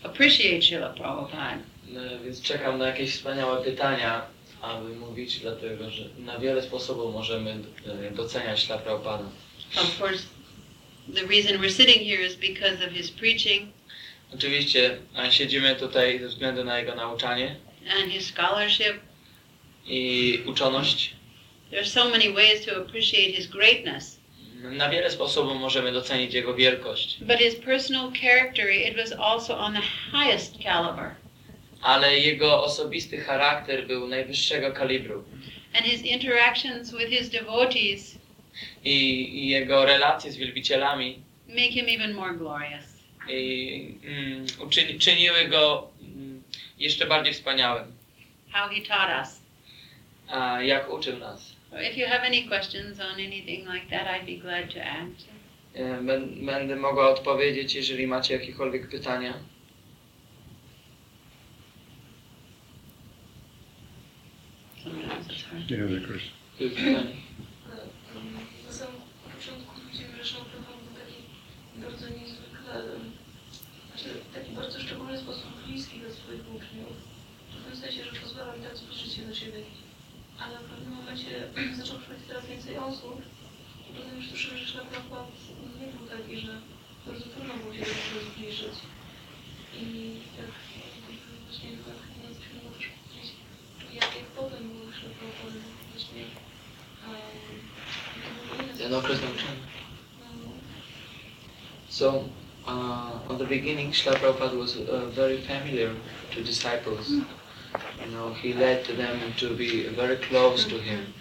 appreciate Srila Prabhupada. No, więc czekam na jakieś wspaniałe pytania, aby mówić, dlatego że na wiele sposobów możemy e, doceniać śla Prabhupada. Of course, the reason we're sitting here is because of his preaching Oczywiście a siedzimy tutaj ze względu na jego nauczanie and his scholarship. i uczoność. There's so many ways to appreciate his greatness. Na wiele sposobów możemy docenić jego wielkość, But his personal character, it was also on the highest caliber. Ale jego osobisty charakter był najwyższego kalibru And his interactions with his devotees i, i jego relacje z wielbicielami make him even more glorious. i, mm, uczyni, czyniły go mm, jeszcze bardziej wspaniałym, How he taught us. a jak uczył nas. So if you have any questions on anything like that, I'd be glad to answer. E, bę- Będę mogła odpowiedzieć, jeżeli macie jakiekolwiek pytania. Hard. yeah, of course. Pytanie. Na samym początku widzimy, że Szanowny Pan był taki bardzo niezwykle, znaczy w taki bardzo szczególny sposób bliski dla swoich uczniów. W tym sensie, że pozwalał im tak zbliżyć się do siebie. Ale w pewnym momencie zaczął przychodzić coraz więcej osób. I potem już słyszymy, że Szanowny Pan nie był taki, że bardzo trudno było się do niego zbliżyć. I tak właśnie tak nie wiem, możesz powiedzieć, jak, jak potem był Właśnie um, Ten. So, uh, on the beginning, Shila Prabhupada was uh, very familiar to disciples. You know, he led them to be very close to him.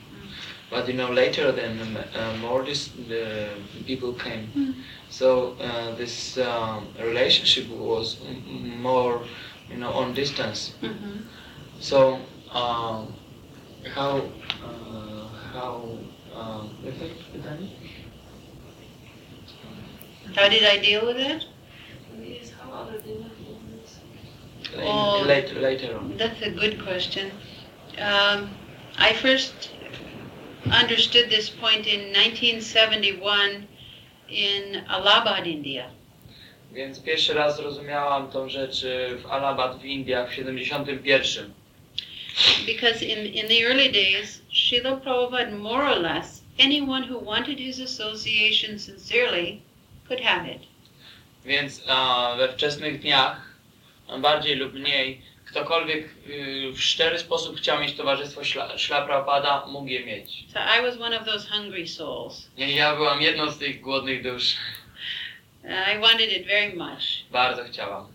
But you know, later then uh, more dis- the people came. So uh, this um, relationship was more, you know, on distance. Mm-hmm. So um, how uh, how um, pytanie? How did I deal with it? Is how other Oh. later later on. That's a good question. Um, I first understood this point in 1971 in Allahabad, India. Więc pierwszy raz zrozumiałam tą rzecz w Allahabad w Indiach w 71. Because in, in the early days, Srila Prabhupada, more or less, anyone who wanted his association sincerely could have it. Więc we wczesnych dniach, bardziej lub mniej, ktokolwiek w szczery sposób chciał mieć towarzystwo Szla, Szla mógł je mieć. So I was one of those hungry souls. I Ja byłam jedną z tych głodnych dusz. I wanted it very much. Bardzo chciałam.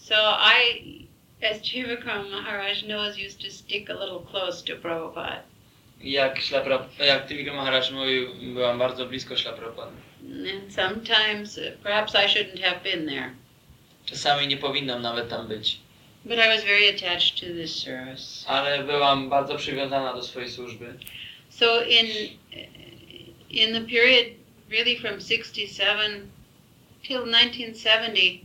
So I, as Jivakarma Maharaj knows, used to stick a little close to Prabhupada. Jak, Szla Pra, jak Tivika Maharaj mówił, byłam bardzo blisko Szla Prabhupada. And sometimes, uh, perhaps I shouldn't have been there. Czasami nie powinnam nawet tam być. But I was very attached to this service. Ale byłam bardzo przywiązana do swojej służby. So in in the period really from 67 till 1970,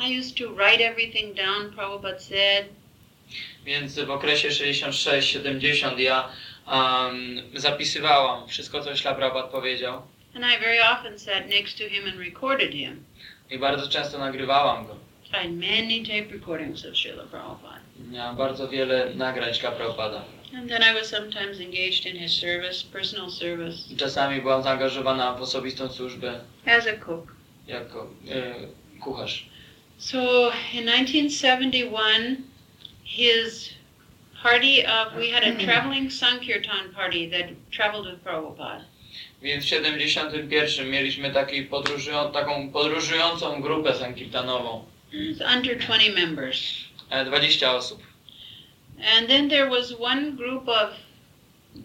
I used to write everything down Prabhupada said. Więc w okresie 66-70 ja um, zapisywałam wszystko, co Szla Prabhupada powiedział. And I very often sat next to him and recorded him. I bardzo często nagrywałam go. I had many tape recordings of Srila Prabhupada. Miałam bardzo wiele nagrań Szla Prabhupada. And then I was sometimes engaged in his service, personal service, Czasami byłam zaangażowana w osobistą służbę as a cook. jako e, kucharz. So in 1971, his party of, we had a traveling Sankirtan party that traveled with Prabhupada. Więc w 71 mieliśmy taki podróżują, taką podróżującą grupę sankirtanową. It's under 20 members. E, 20 osób. And then there was one group of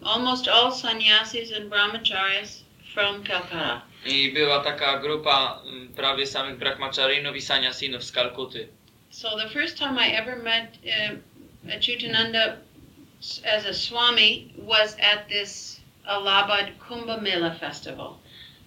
almost all sannyasis and brahmacharis from Calcutta. I była taka grupa m, prawie samych brahmacharinów i sannyasinów z Kalkuty. So the first time I ever met uh, Achyutananda as a Swami was at this Allahabad Kumbh Mela festival.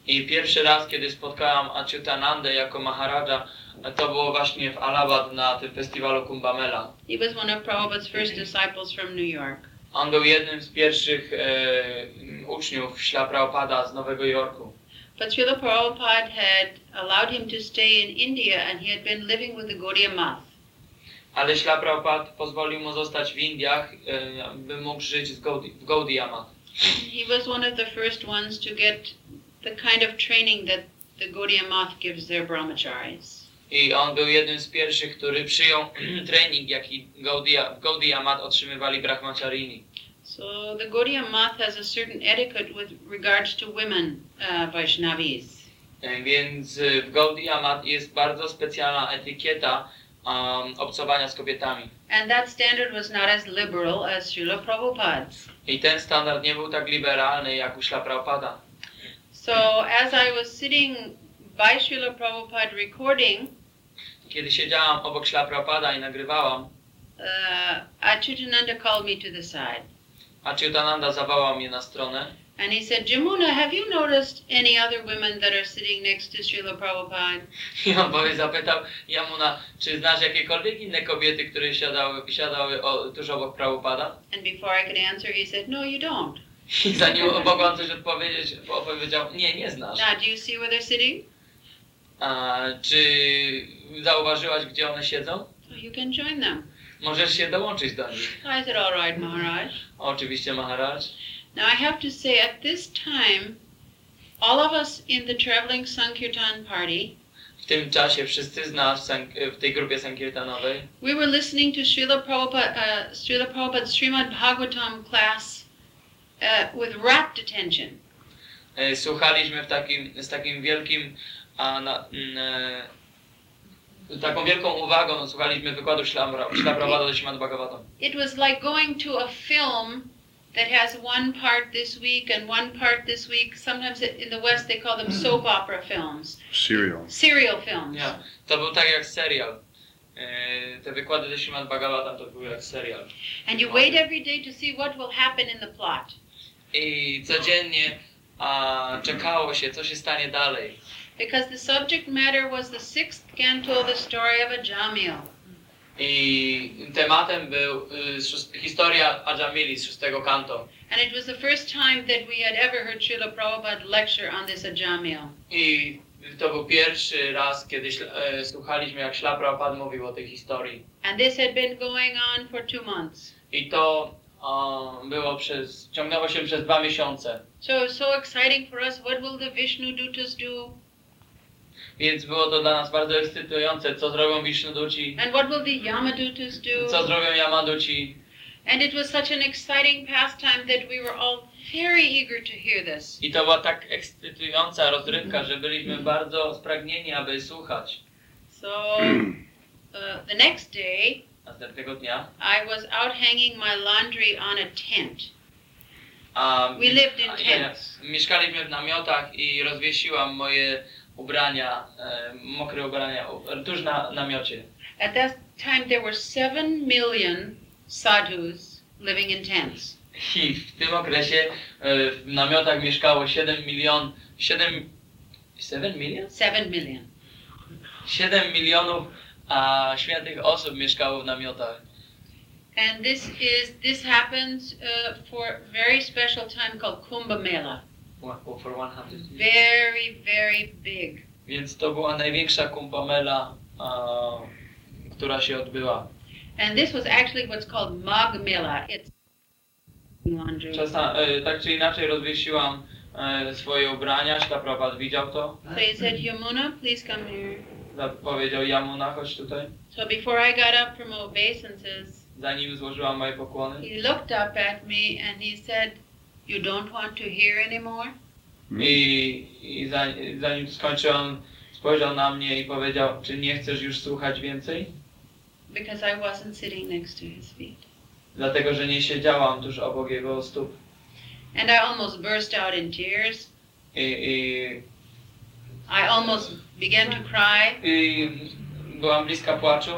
I pierwszy raz, kiedy spotkałam Achyutanandę jako Maharaja, to było właśnie w Allahabad na tym festiwalu Kumbh Mela. He was one of Prabhupada's first disciples from New York. On był jednym z pierwszych e, uczniów Śla Prabhupada z Nowego Jorku. But Srila Prabhupada had allowed him to stay in India and he had been living with the Gaudiya Math. Ale Śla Prabhupada pozwolił mu zostać w Indiach, e, by mógł żyć w Gaudiya Math. He was one of the first ones to get the kind of training that the Gaudiya Math gives their brahmacharis. I on był jednym z pierwszych, który przyjął trening, jaki Gaudiya, w Gaudiya Math otrzymywali Brahmacharini. So the Gaudiya Math has a certain etiquette with regards to women uh, Vaishnavis. Więc w Gaudiya Math jest bardzo specjalna etykieta um, obcowania z kobietami. And that standard was not as liberal as Srila Prabhupada's. I ten standard nie był tak liberalny jak u Śla Prabhupada. So as I was sitting by Srila Prabhupada recording, Kiedy siedziałam obok Śla Prabhupada i nagrywałam, uh, Achyutananda called me to the side. Achyutananda zawołał mnie na stronę And he said, Jamuna, have you noticed any other women that are sitting next to Srila Prabhupada? i on powie, zapytał Jamuna, czy znasz jakiekolwiek inne kobiety, które siadały, siadały o, tuż obok Prabhupada? And before I could answer, he said, No, you don't. I zanim mogłam coś odpowiedzieć, opowiedział, nie, nie znasz. Now, do you see where they're sitting? A, czy zauważyłaś, gdzie one siedzą? So you can join them. Możesz się dołączyć do nich. I said, All right, Maharaj. Oczywiście, Maharaj. Now, I have to say, at this time, all of us in the traveling Sankirtan party, W tym czasie wszyscy z nas w, tej grupie sankirtanowej we were listening to Srila Prabhupada, uh, Srila Prabhupada's Srimad Bhagavatam class uh, with rapt attention. e, słuchaliśmy w takim, z takim wielkim, a, na, mm, e, taką wielką uwagą słuchaliśmy wykładu Ślaprabada do Śmad Bhagavatam. It was like going to a film that has one part this week and one part this week. Sometimes in the West they call them soap opera films, Cereal. serial films. Ja. To był tak jak serial. E, te wykłady do Śmad Bhagavatam to były jak serial. And you wait every day to see what will happen in the plot. I codziennie a, czekało się, co się stanie dalej. Because the subject matter was the sixth canto, the story of a Jamil. I tematem był y, historia Ajamili z szóstego kanto. And it was the first time that we had ever heard Srila Prabhupada lecture on this Ajamil. I to był pierwszy raz, kiedy e, słuchaliśmy, jak Śla Prabhupada mówił o tej historii. And this had been going on for two months. I to o, było przez, ciągnęło się przez dwa miesiące. So so exciting for us. What will the Vishnu Dutas do? Więc było to dla nas bardzo ekscytujące, co zrobią Vishnuduci, and what will the Yamadutas do. co zrobią Yamaduci. And it was such an exciting pastime that we were all very eager to hear this. I to była tak ekscytująca rozrywka, że byliśmy bardzo spragnieni, aby słuchać. So uh, the next day, Następnego dnia. I was out hanging my laundry on a tent. A, We lived in a- tents. Mieszkaliśmy w namiotach i rozwiesiłam moje ubrania, e, mokre ubrania tuż na namiocie. At that time, there were seven million sadhus living in tents. I w tym okresie e, w namiotach mieszkało 7 milion, 7, 7 milion? Seven million. 7 milionów a, świętych osób mieszkało w namiotach. And this is this happens uh, for a very special time called Kumbh Mela. For 100 Very, very big. Więc to była największa kumpamela, a, która się odbyła. And this was actually what's called Magh Mela. It's laundry. Czasem, e, tak czy inaczej rozwiesiłam e, swoje ubrania, Szlaprapad widział to, So he said, Yamuna, please come here. Powiedział Jamuna, chodź tutaj. So before I got up from obeisances, Zanim złożyłam moje pokłony he looked up at me and he said, You don't want to hear anymore? i, i za, zanim skończyłam, spojrzał na mnie i powiedział, czy nie chcesz już słuchać więcej? Because I wasn't sitting next to his feet. Dlatego, że nie siedziałam tuż obok jego stóp. And I almost burst out in tears. I, i, I almost began to cry. i byłam bliska płaczu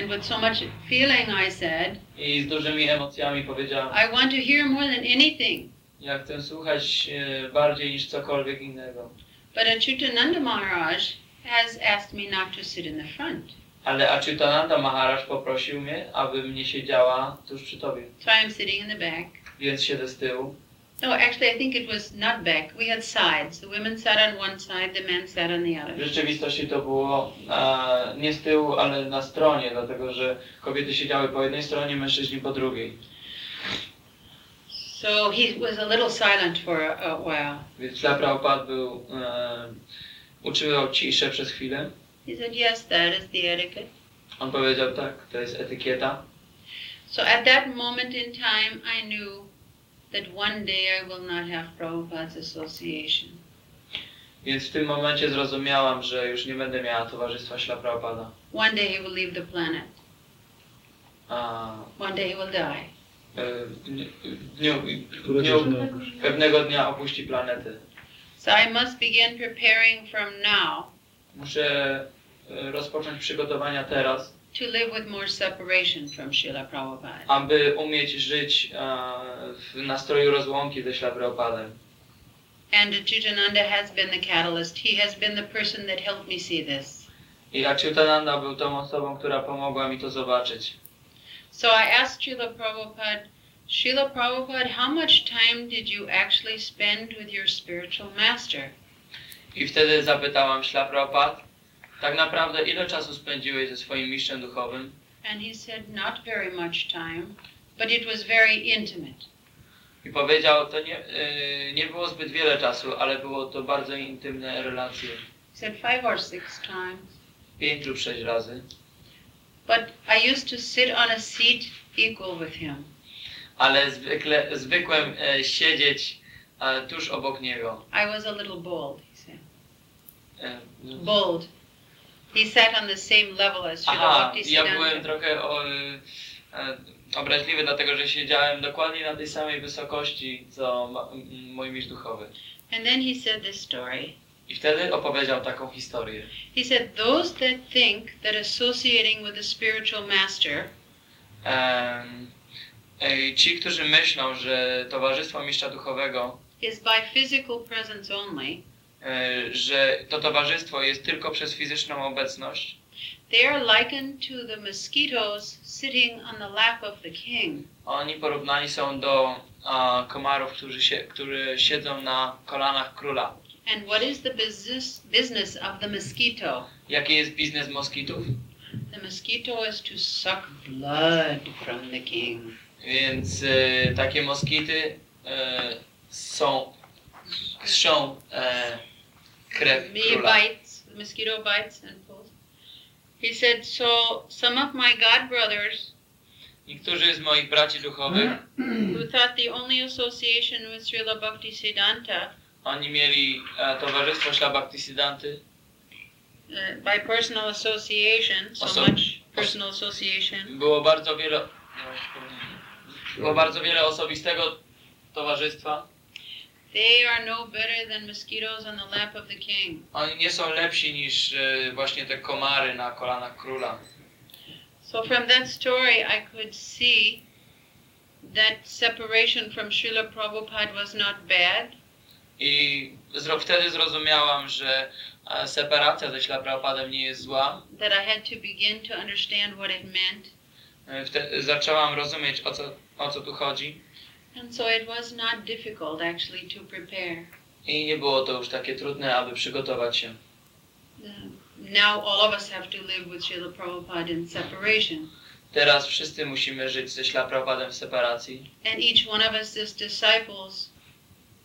And with so much feeling, I said, i z dużymi emocjami powiedziałam, I want to hear more than anything. ja chcę słuchać e, bardziej niż cokolwiek innego. But Achutananda Maharaj has asked me not to sit in the front. Ale Achyutananda Maharaj poprosił mnie, abym nie siedziała tuż przy tobie. So I am sitting in the back. Więc siedzę z tyłu. No, actually, I think it was not back. We had sides. The women sat on one side, the men sat on the W other. rzeczywistości to było e, nie z tyłu, ale na stronie, dlatego że kobiety siedziały po jednej stronie, mężczyźni po drugiej. So he was a little silent for a, a while. Więc Prabhupada był, e, utrzymywał ciszę przez chwilę. He said, Yes, that is the etiquette. On powiedział tak, to jest etykieta. So at that moment in time, I knew that one day I will not have Prabhupada's association. Więc w tym momencie zrozumiałam, że już nie będę miała towarzystwa Śla Prabhupada. One day he will leave the planet. A, One day he will die. e, dniu, dnia. pewnego dnia opuści planetę. So I must begin preparing from now Muszę e, rozpocząć przygotowania teraz, to live with more separation from Srila Prabhupada. aby umieć żyć e, w nastroju rozłąki ze Śla Prabhupadem. And Achutananda has been the catalyst. He has been the person that helped me see this. I Achyutananda był tą osobą, która pomogła mi to zobaczyć. So I asked Srila Prabhupada, Srila Prabhupada, how much time did you actually spend with your spiritual master? I wtedy zapytałam Śla Prabhupada, tak naprawdę ile czasu spędziłeś ze swoim mistrzem duchowym? And he said, not very much time, but it was very intimate. I powiedział, to nie, y, nie było zbyt wiele czasu, ale było to bardzo intymne relacje. He said five or six times. Pięć lub sześć razy. But I used to sit on a seat equal with him. Ale zwykle, zwykłem e, siedzieć e, tuż obok niego. I was a little bold, he said. E, no. Bold. He sat on the same level as Aha, ja byłem trochę o, y, e, obraźliwy, dlatego że siedziałem dokładnie na tej samej wysokości, co mój mistrz duchowy. And then he said this story. I wtedy opowiedział taką historię. He said, Those that think that associating with a spiritual master e, ci, którzy myślą, że towarzystwo mistrza duchowego, is by physical presence only, że to towarzystwo jest tylko przez fizyczną obecność, they are likened to the mosquitoes sitting on the lap of the king. oni porównani są do a, komarów, którzy, się, którzy siedzą na kolanach króla. And what is the business, business of the mosquito? Jaki jest biznes moskitów? The mosquito is to suck blood from the king. Więc e, takie moskity e, są, krzą e, krew króla. bites mosquito bites and pulls. He said, So some of my god brothers Niektórzy z moich braci duchowych, who thought the only association with Srila Bhaktisiddhanta oni mieli e, towarzystwo Śla Bhaktisiddhanty, uh, by personal association, so Oso- much personal association, było bardzo wiele było bardzo wiele osobistego towarzystwa. They are no better than mosquitoes on the lap of the king. Oni nie są lepsi niż e, właśnie te komary na kolanach króla. So from that story, I could see that separation from Srila Prabhupada was not bad, I zro, wtedy zrozumiałam, że e, separacja ze Śla Prabhupadem nie jest zła. that I had to begin to understand what it meant. E, Wtedy zaczęłam rozumieć o co, o co tu chodzi. And so it was not difficult actually to prepare. I nie było to już takie trudne, aby przygotować się. Now all of us have to live with Srila Prabhupada in separation. Teraz wszyscy musimy żyć ze Śla Prabhupadem w separacji. And each one of us as disciples,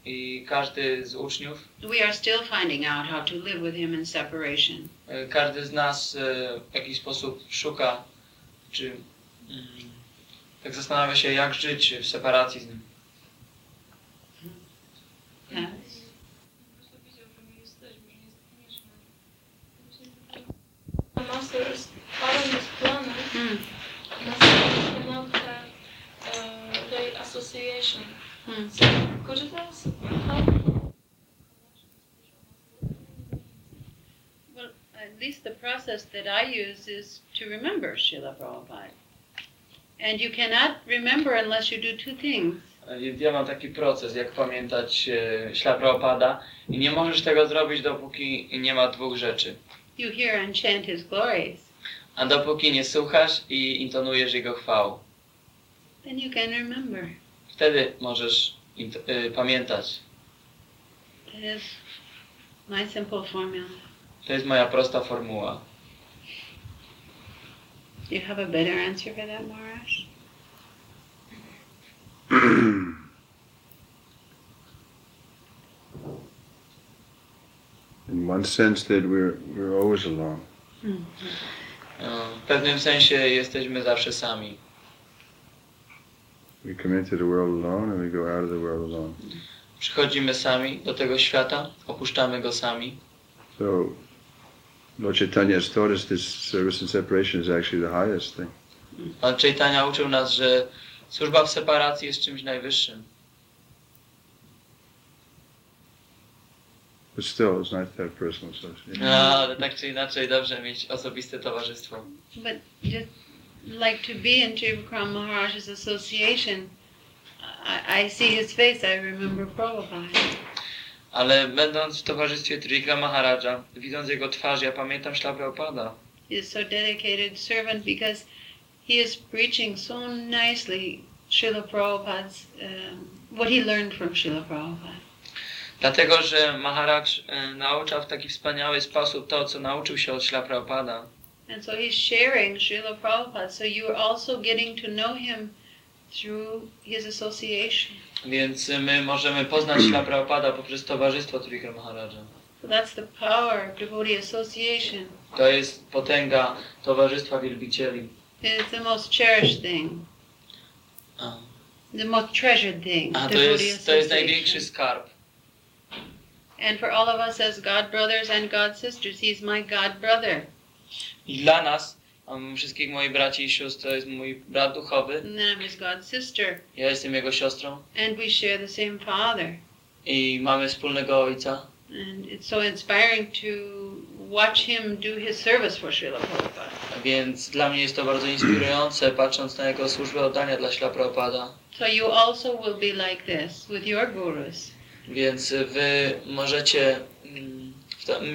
I każdy z uczniów, we are still finding out how to live with him in separation. e, każdy z nas e, w jakiś sposób szuka, czy mm, tak zastanawia się, jak żyć w separacji z nim. Yes. Po prostu widział, że my jesteśmy, że nie jest konieczne. A Masters, Aaron jest planem Hmm. na naukę uh, their association. Hmm. So, could you tell us how? Well, at least the process that I use is to remember Srila Prabhupada. And you cannot remember unless you do two things. Ja mam taki proces, jak pamiętać e, Śla Prabhupada i nie możesz tego zrobić, dopóki nie ma dwóch rzeczy. You hear and chant his glories, A dopóki nie słuchasz i intonujesz jego chwał. then you can remember. Wtedy możesz int- y, pamiętać. That is my simple formula. To jest moja prosta formuła. Do you have a better answer for that, Maharaj? In one sense, that we're we're always alone. Y, W pewnym sensie jesteśmy zawsze sami. We come into the world alone, and we go out of the world alone. Przychodzimy sami do tego świata, opuszczamy go sami. So, Lord Chaitanya has taught us this service and separation is actually the highest thing. Pan Chaitanya uczył nas, że służba w separacji jest czymś najwyższym. But still, it's nice to have personal association. No, ale tak czy inaczej dobrze mieć osobiste towarzystwo. But just like to be in Trivakram Maharaj's association, I, I see his face, I remember Prabhupada. Ale będąc w towarzystwie Trikla Maharaja, widząc jego twarz, ja pamiętam Śla Prabhupada. He is so dedicated servant because he is preaching so nicely Srila Prabhupada's, um, what he learned from Srila Prabhupada. Dlatego, że Maharaj e, nauczał w taki wspaniały sposób to, co nauczył się od Śla Prabhupada. And so he's sharing Srila Prabhupada, so you're also getting to know him through his association. Więc my możemy poznać Śla Prabhupada poprzez towarzystwo Trikla Maharaja. So that's the power of devotee association. To jest potęga towarzystwa wielbicieli. It's the most cherished thing, the most treasured thing. A to jest, to jest największy skarb. And for all of us as God brothers and God sisters, he's my God brother. I dla nas, um, wszystkich moich braci i sióstr, to jest mój brat duchowy. And then I'm his God sister. Ja jestem jego siostrą. And we share the same Father. I mamy wspólnego ojca. And it's so inspiring to watch him do his service for Srila Prabhupada. Więc dla mnie jest to bardzo inspirujące, patrząc na jego służbę oddania dla Śla Prabhupada. So you also will be like this with your gurus. Więc wy możecie mm,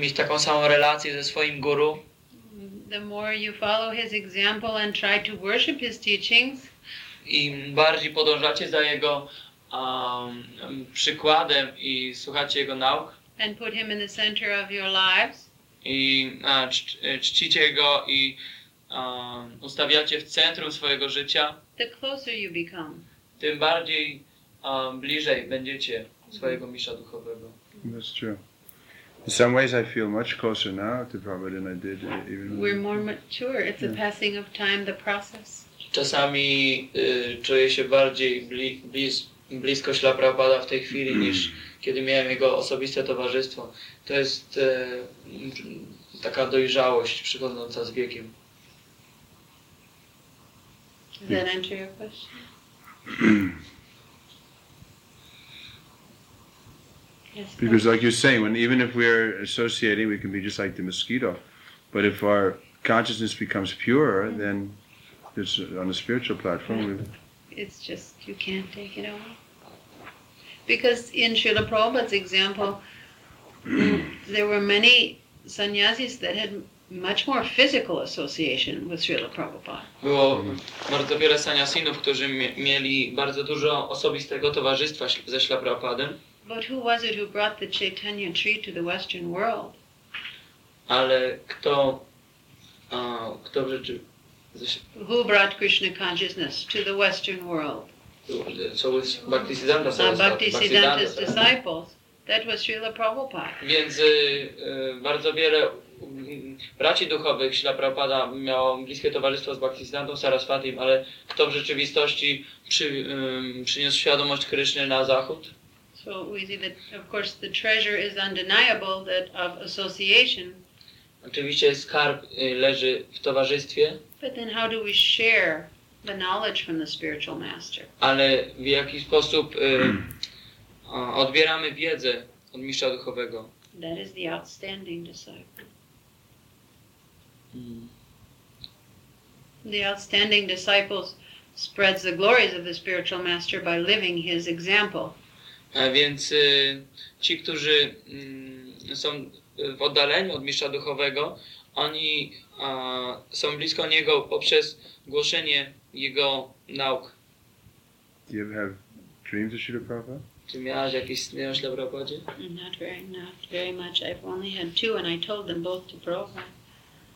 mieć taką samą relację ze swoim guru. The more you follow his example and try to worship his teachings, Im bardziej podążacie za jego um, przykładem i słuchacie jego nauk and put him in the center of your lives, i a, czc, czcicie go i um, ustawiacie w centrum swojego życia, the closer you become. tym bardziej um, bliżej będziecie swojego mistrza duchowego. That's true. In some ways, I feel much closer now to Prabhupada than I did uh, even. We're more mature. It's a Yeah. passing of time, the process. Czasami y, czuję się bardziej bli, blis, blisko Śla Prabhupada w tej chwili niż kiedy miałem jego osobiste towarzystwo. To jest m, taka dojrzałość przychodząca z wiekiem. Does that answer your question? Yes. Because, like you're saying, when even if we're associating, we can be just like the mosquito. But if our consciousness becomes pure, mm-hmm. then it's on a spiritual platform. We, It's just you can't take it away. Because in Srila Prabhupada's example, there were many sannyasis that had much more physical association with Srila Prabhupada. Było bardzo wiele saniasinów, którzy mieli bardzo dużo osobistego towarzystwa ze Śla Prabhupadem, But who was it who brought the Chaitanya tree to the Western world? ale kto, a, kto w rzeczy, Who brought Krishna consciousness to the Western world? co was Bhaktisiddhanta Uh, Bhaktisiddhanta's Bhaktisiddhanta. disciples. That was Srila Prabhupada. Między y, bardzo wiele mm, braci duchowych Śla Prabhupada miało bliskie towarzystwo z Bhaktisiddhantą Saraswatim, ale kto w rzeczywistości przy, ym, przyniósł świadomość Kryszny na zachód? So we see that, of course, the treasure is undeniable that of association. Oczywiście skarb leży w towarzystwie, But then, how do we share the knowledge from the spiritual master? ale w jaki sposób y, odbieramy wiedzę od mistrza duchowego? That is the outstanding disciple. Hmm. The outstanding disciple spreads the glories of the spiritual master by living his example. A więc y, ci, którzy mm, są w oddaleniu od mistrza duchowego, oni są blisko niego poprzez głoszenie jego nauk. do you ever have dreams of Srila Prabhupada? Czy miałaś jakieś sny o Śle Prabhupadzie? Not very, not very much. I've only had two, and I told them both to Prabhupada.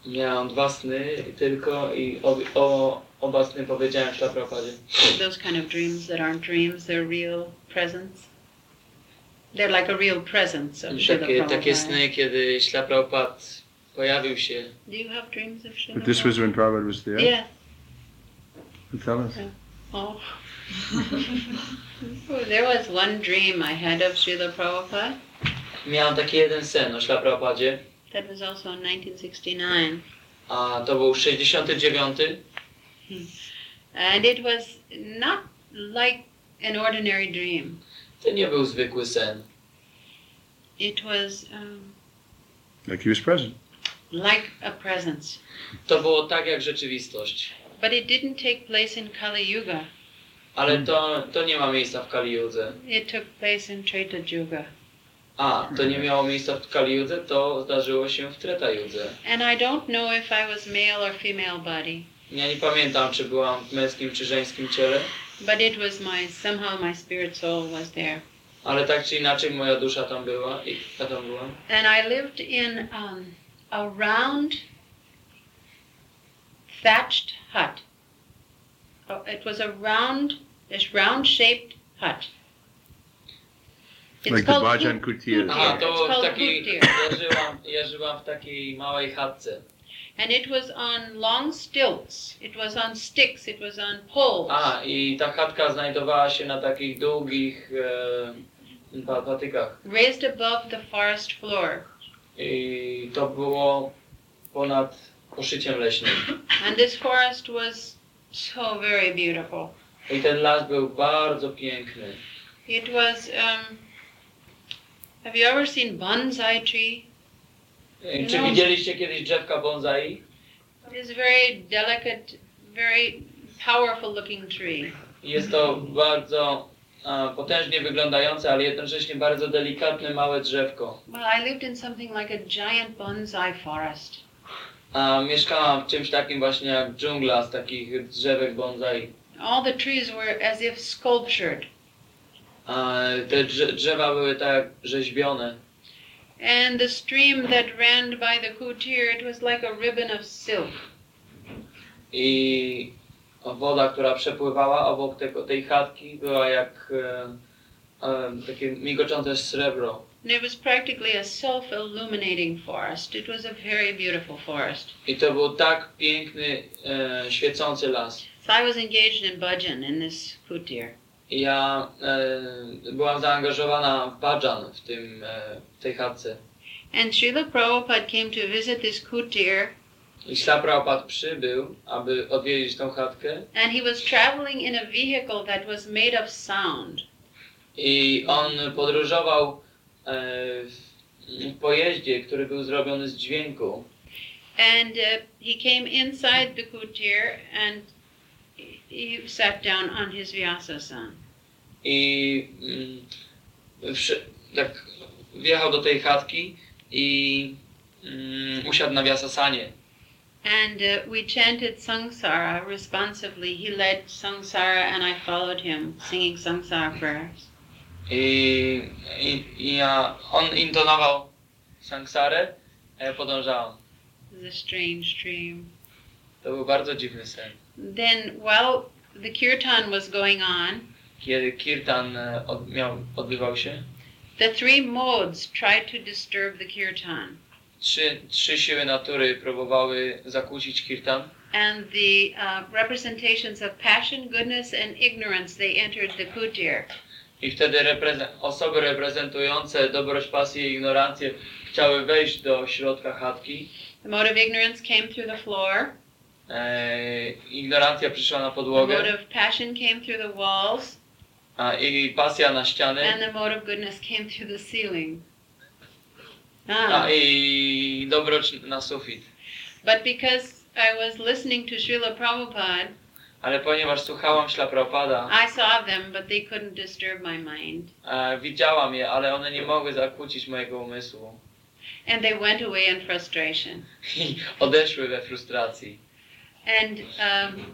Miałam dwa sny tylko i o, o oba sny powiedziałem Śle Prabhupadzie. Those kind of dreams that aren't dreams, they're real presence. They're like a real presence of Takie, takie Prabhupada. sny, kiedy Śla Prabhupad pojawił się. Do you have dreams of Srila But this was when Prabhupada was there? Yeah. Tell us. Oh. there was one dream I had of Srila Prabhupada. Miałam taki jeden sen o Śla Prabhupadzie, That was also in 1969. a to był 69. And it was not like an ordinary dream. To nie był zwykły sen. It was um, Like he was present. like a presence. To było tak jak rzeczywistość. But it didn't take place in Kali Yuga. Ale to, to nie ma miejsca w Kaliudze. It took place in Treta Yuga. A, to nie miało miejsca w Kaliudze, to zdarzyło się w Tretayudze. And I don't know if I was male or female body, Ja nie pamiętam, czy byłam w męskim czy żeńskim ciele, but it was my somehow my spirit soul was there. ale tak czy inaczej moja dusza tam była i ja tam byłam. And I lived in um, a round thatched hut. Oh, it was a round, this round shaped hut. It's like the called Bhajan Kut- Kutir. Aha, It's to w called takiej, ja żyłam, ja żyłam w takiej małej chatce. And it was on long stilts. It was on sticks. It was on poles. A, i ta chatka znajdowała się na takich długich e, pa- patykach. Raised above the forest floor. I to było ponad poszyciem leśnym. And this forest was so very beautiful. I ten las był bardzo piękny. It was, um, have you ever seen bonsai tree? Czy No. widzieliście kiedyś drzewka bonsai? It is a very delicate, very powerful looking tree. Jest to bardzo potężnie wyglądające, ale jednocześnie bardzo delikatne, małe drzewko. Well, I lived in something like a giant bonsai forest. A mieszkałam w czymś takim właśnie jak dżungla z takich drzewek bonsai. All the trees were as if sculptured. A te drze- drzewa były tak rzeźbione. And the stream that ran by the Kutir, it was like a ribbon of silk. I woda, która przepływała obok tego, tej chatki była jak e, e, takie migoczące srebro. And it was practically a self illuminating forest. It was a very beautiful forest. I to był tak piękny, e, świecący las. So I was engaged in bhajan in this kutir. Ja e, byłam zaangażowana w bhajan w, tym, e, w tej chatce. And Srila Prabhupada came to visit this kutir, I Śla Prabhupada przybył, aby odwiedzić tą chatkę. and he was traveling in a vehicle that was made of sound. I on podróżował e, w w pojeździe, który był zrobiony z dźwięku. And uh, he came inside the kutir and he sat down on his Vyasasan. I tak wjechał do tej chatki i mm, usiadł na wiasasanie. And uh, we chanted Sangsara responsively. He led Sangsara and I followed him, singing Sangsara prayers. I, i, i ja, on intonował sangsarę, a ja podążałam. It was a strange dream. To był bardzo dziwny sen. Then, while the kirtan was going on, Kiedy kirtan e, od, miał, odbywał się, the three modes tried to disturb the kirtan. trzy, trzy siły natury próbowały zakłócić kirtan. And the uh, representations of passion, goodness, and ignorance, they entered the kutir. I wtedy repreze- osoby reprezentujące dobroć, pasję i ignorancję chciały wejść do środka chatki. The mode of ignorance came through the floor. E, ignorancja przyszła na The podłogę, mode of passion came through the walls. A, i pasja na ściany, And the mode of goodness came through the ceiling. a, Ah. i dobroć na sufit. But because I was listening to Srila Prabhupada, Ale ponieważ słuchałam Ślapropada, I saw them, but they couldn't disturb my mind. e, widziałam je, ale one nie mogły zakłócić mojego umysłu. And they went away in frustration. I odeszły we frustracji. And um,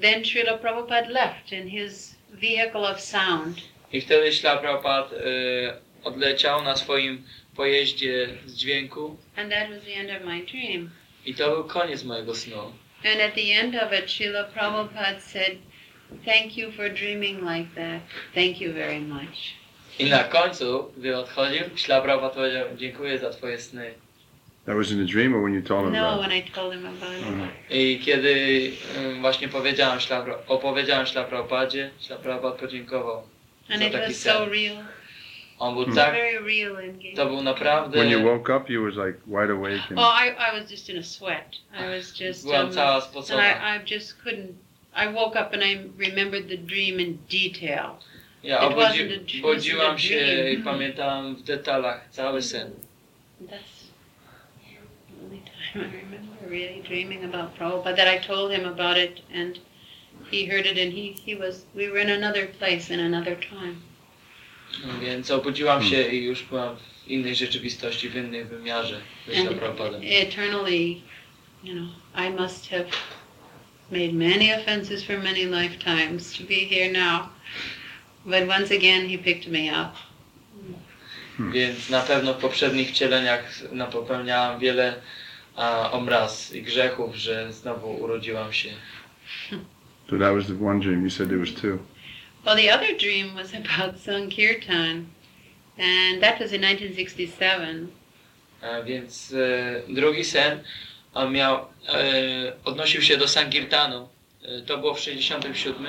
then Srila Prabhupada left in his vehicle of sound. I wtedy Ślaprapad e, odleciał na swoim pojeździe z dźwięku And that was the end of my dream. i to był koniec mojego snu. And at the end of it, Srila Prabhupada said, Thank you for dreaming like that. Thank you very much. I na końcu, gdy odchodził, Ślaprapad powiedział, dziękuję za twoje sny. That was in a dream or when you told him No, about when I told him about it. Mhm. I kiedy e, właśnie opowiedziałem Ślaprapad podziękował. And it taki was so sen. real. On był Hmm. tak, Very real engagement. to był naprawdę... When you woke up, you was like wide awake and Oh, I, I was just in a sweat. I was just, Byłam um, cała and spocona. I, I just couldn't. I woke up and I remembered the dream in detail. Ja It wasn't a obudzi, dream, budziłam it was a się dream. i pamiętałam w detalach cały sen. That's the I remember really dreaming about Prabhupada. That I told him about it, and he heard it, and he, he was. We were in another place in another time. Więc obudziłam się hmm. i już byłam w innej rzeczywistości, w innym wymiarze, myślę Prabhupada. eternally, you know, I must have made many offenses for many lifetimes to be here now. But once again, he picked me up. Więc na pewno w poprzednich wcieleniach na- popełniałam wiele a, omraz i grzechów, że znowu urodziłam się. so that was the one dream. You said there was two. Well, the other dream was about Sankirtan, and that was in 1967. A, więc e, drugi sen a miał, e, odnosił się do Sankirtanu. E, to było w 67.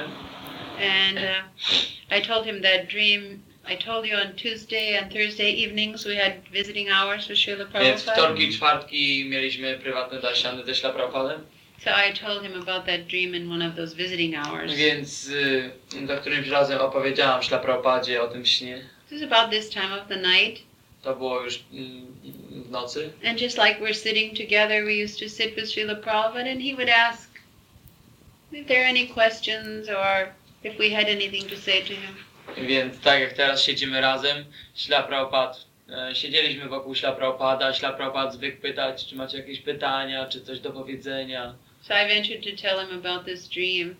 And uh, I told him that dream. I told you on Tuesday and Thursday evenings we had visiting hours with Srila Więc Prabhupada. wtorki i czwartki mieliśmy prywatne dasiany ze Ślaprapadem. So I told him about that dream in one of those visiting hours. Więc y, za którymś razem opowiedziałam o tym śnie. This is about this time of the night. To było już mm, w nocy. And just like we're sitting together, we used to sit with Srila Prabhupada and he would ask if there are any questions or if we had anything to say to him. Więc tak jak teraz siedzimy razem, Ślaprapad, e, siedzieliśmy wokół Ślaprapada, Ślaprapad zwykł pytać, czy macie jakieś pytania, czy coś do powiedzenia. So I ventured to tell him about this dream.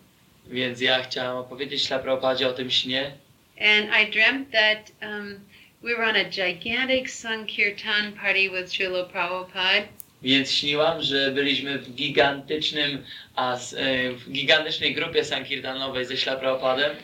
Więc ja chciałam opowiedzieć Ślaprapadzie o tym śnie. And I dreamt that um, we were on a gigantic Sankirtan party with Srila Prabhupada. Więc śniłam, że byliśmy w gigantycznym, e, w gigantycznej grupie sankirtanowej ze Ślaprapadem.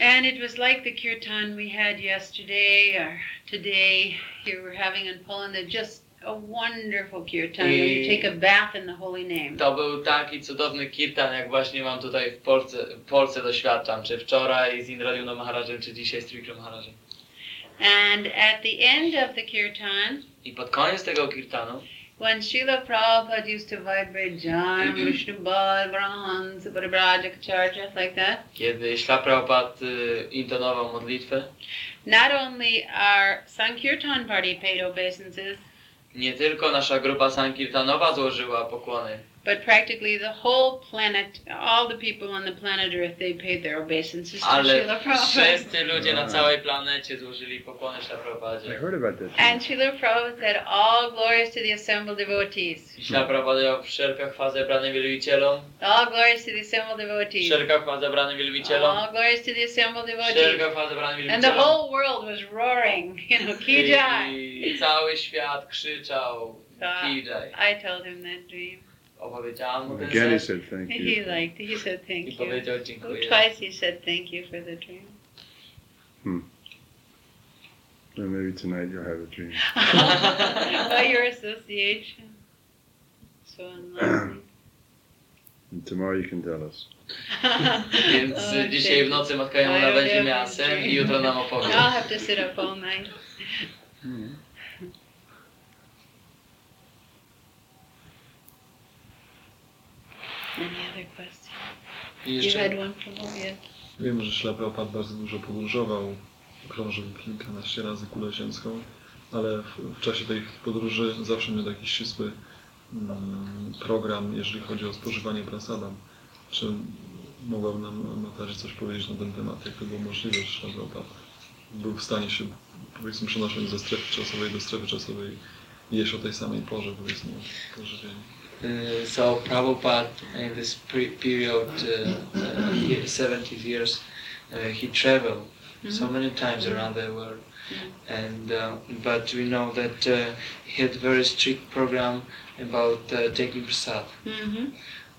And it was like the kirtan we had yesterday or today. Here we're having in Poland. They're just a wonderful kirtan where you take a bath in the holy name. To był taki cudowny kirtan, jak właśnie mam tutaj w Polsce, w Polsce doświadczam, czy wczoraj z Indradyumno Maharajem, czy dzisiaj z Trikram Maharajem. And at the end of the kirtan, I pod koniec tego kirtanu, when Srila Prabhupada used to vibrate Jan, Vishnu Bal, Brahman, Subhadra like that, kiedy Śla Prabhupada y, intonował modlitwę, not only our Sankirtan party paid obeisances, nie tylko nasza grupa sankirtanowa złożyła pokłony, but practically the whole planet, all the people on the planet Earth, they paid their obeisances to ale Srila Prabhupada. wszyscy ludzie na całej planecie złożyli pokłony Śla I Prabhupadzie. heard about this. And Srila Prabhupada said, all glories to the assembled devotees. Śla Prabhupada wszelka chwała zebranym wielbicielom, All glories to the assembled devotees. wszelka chwała zebranym wielbicielom, All glories to the assembled devotees. wszelka chwała zebranym And the wielbicielom. whole world was roaring, you know, Kijai. I cały świat krzyczał Tak. Kijaj. I told him that dream. Opowiedziałam mu Again, he sen said thank He you. liked it. He said i thank you. powiedział Oh, dziękuję. Twice he said thank you for the dream. Hmm. Then maybe tonight you'll have a dream. By your association. So unlikely. And tomorrow you can tell us. Więc Oh, y, dzisiaj w thank nocy Matka I Jamuna don't będzie have miała any sen dream. i jutro nam you. opowie. I'll have to sit up all night. Hmm. Any other questions? I You jeszcze had one from Yes. Wiem, że Prabhupada bardzo dużo podróżował, krążył kilkanaście razy kulę ziemską, ale w, w czasie tej podróży zawsze miał taki ścisły mm, program, jeżeli chodzi o spożywanie prasadam. Czy mogłaby nam Matarzy coś powiedzieć na ten temat, jak to było możliwe, że Prabhupada był w stanie się, powiedzmy, przenosząc ze strefy czasowej do strefy czasowej jeść o tej samej porze, powiedzmy, pożywienie. Uh, so Prabhupada in this pre- period, uh, uh, ye- 70 years, uh, he traveled so many times around the world, and uh, but we know that uh, he had very strict program about uh, taking prasad. Mm-hmm.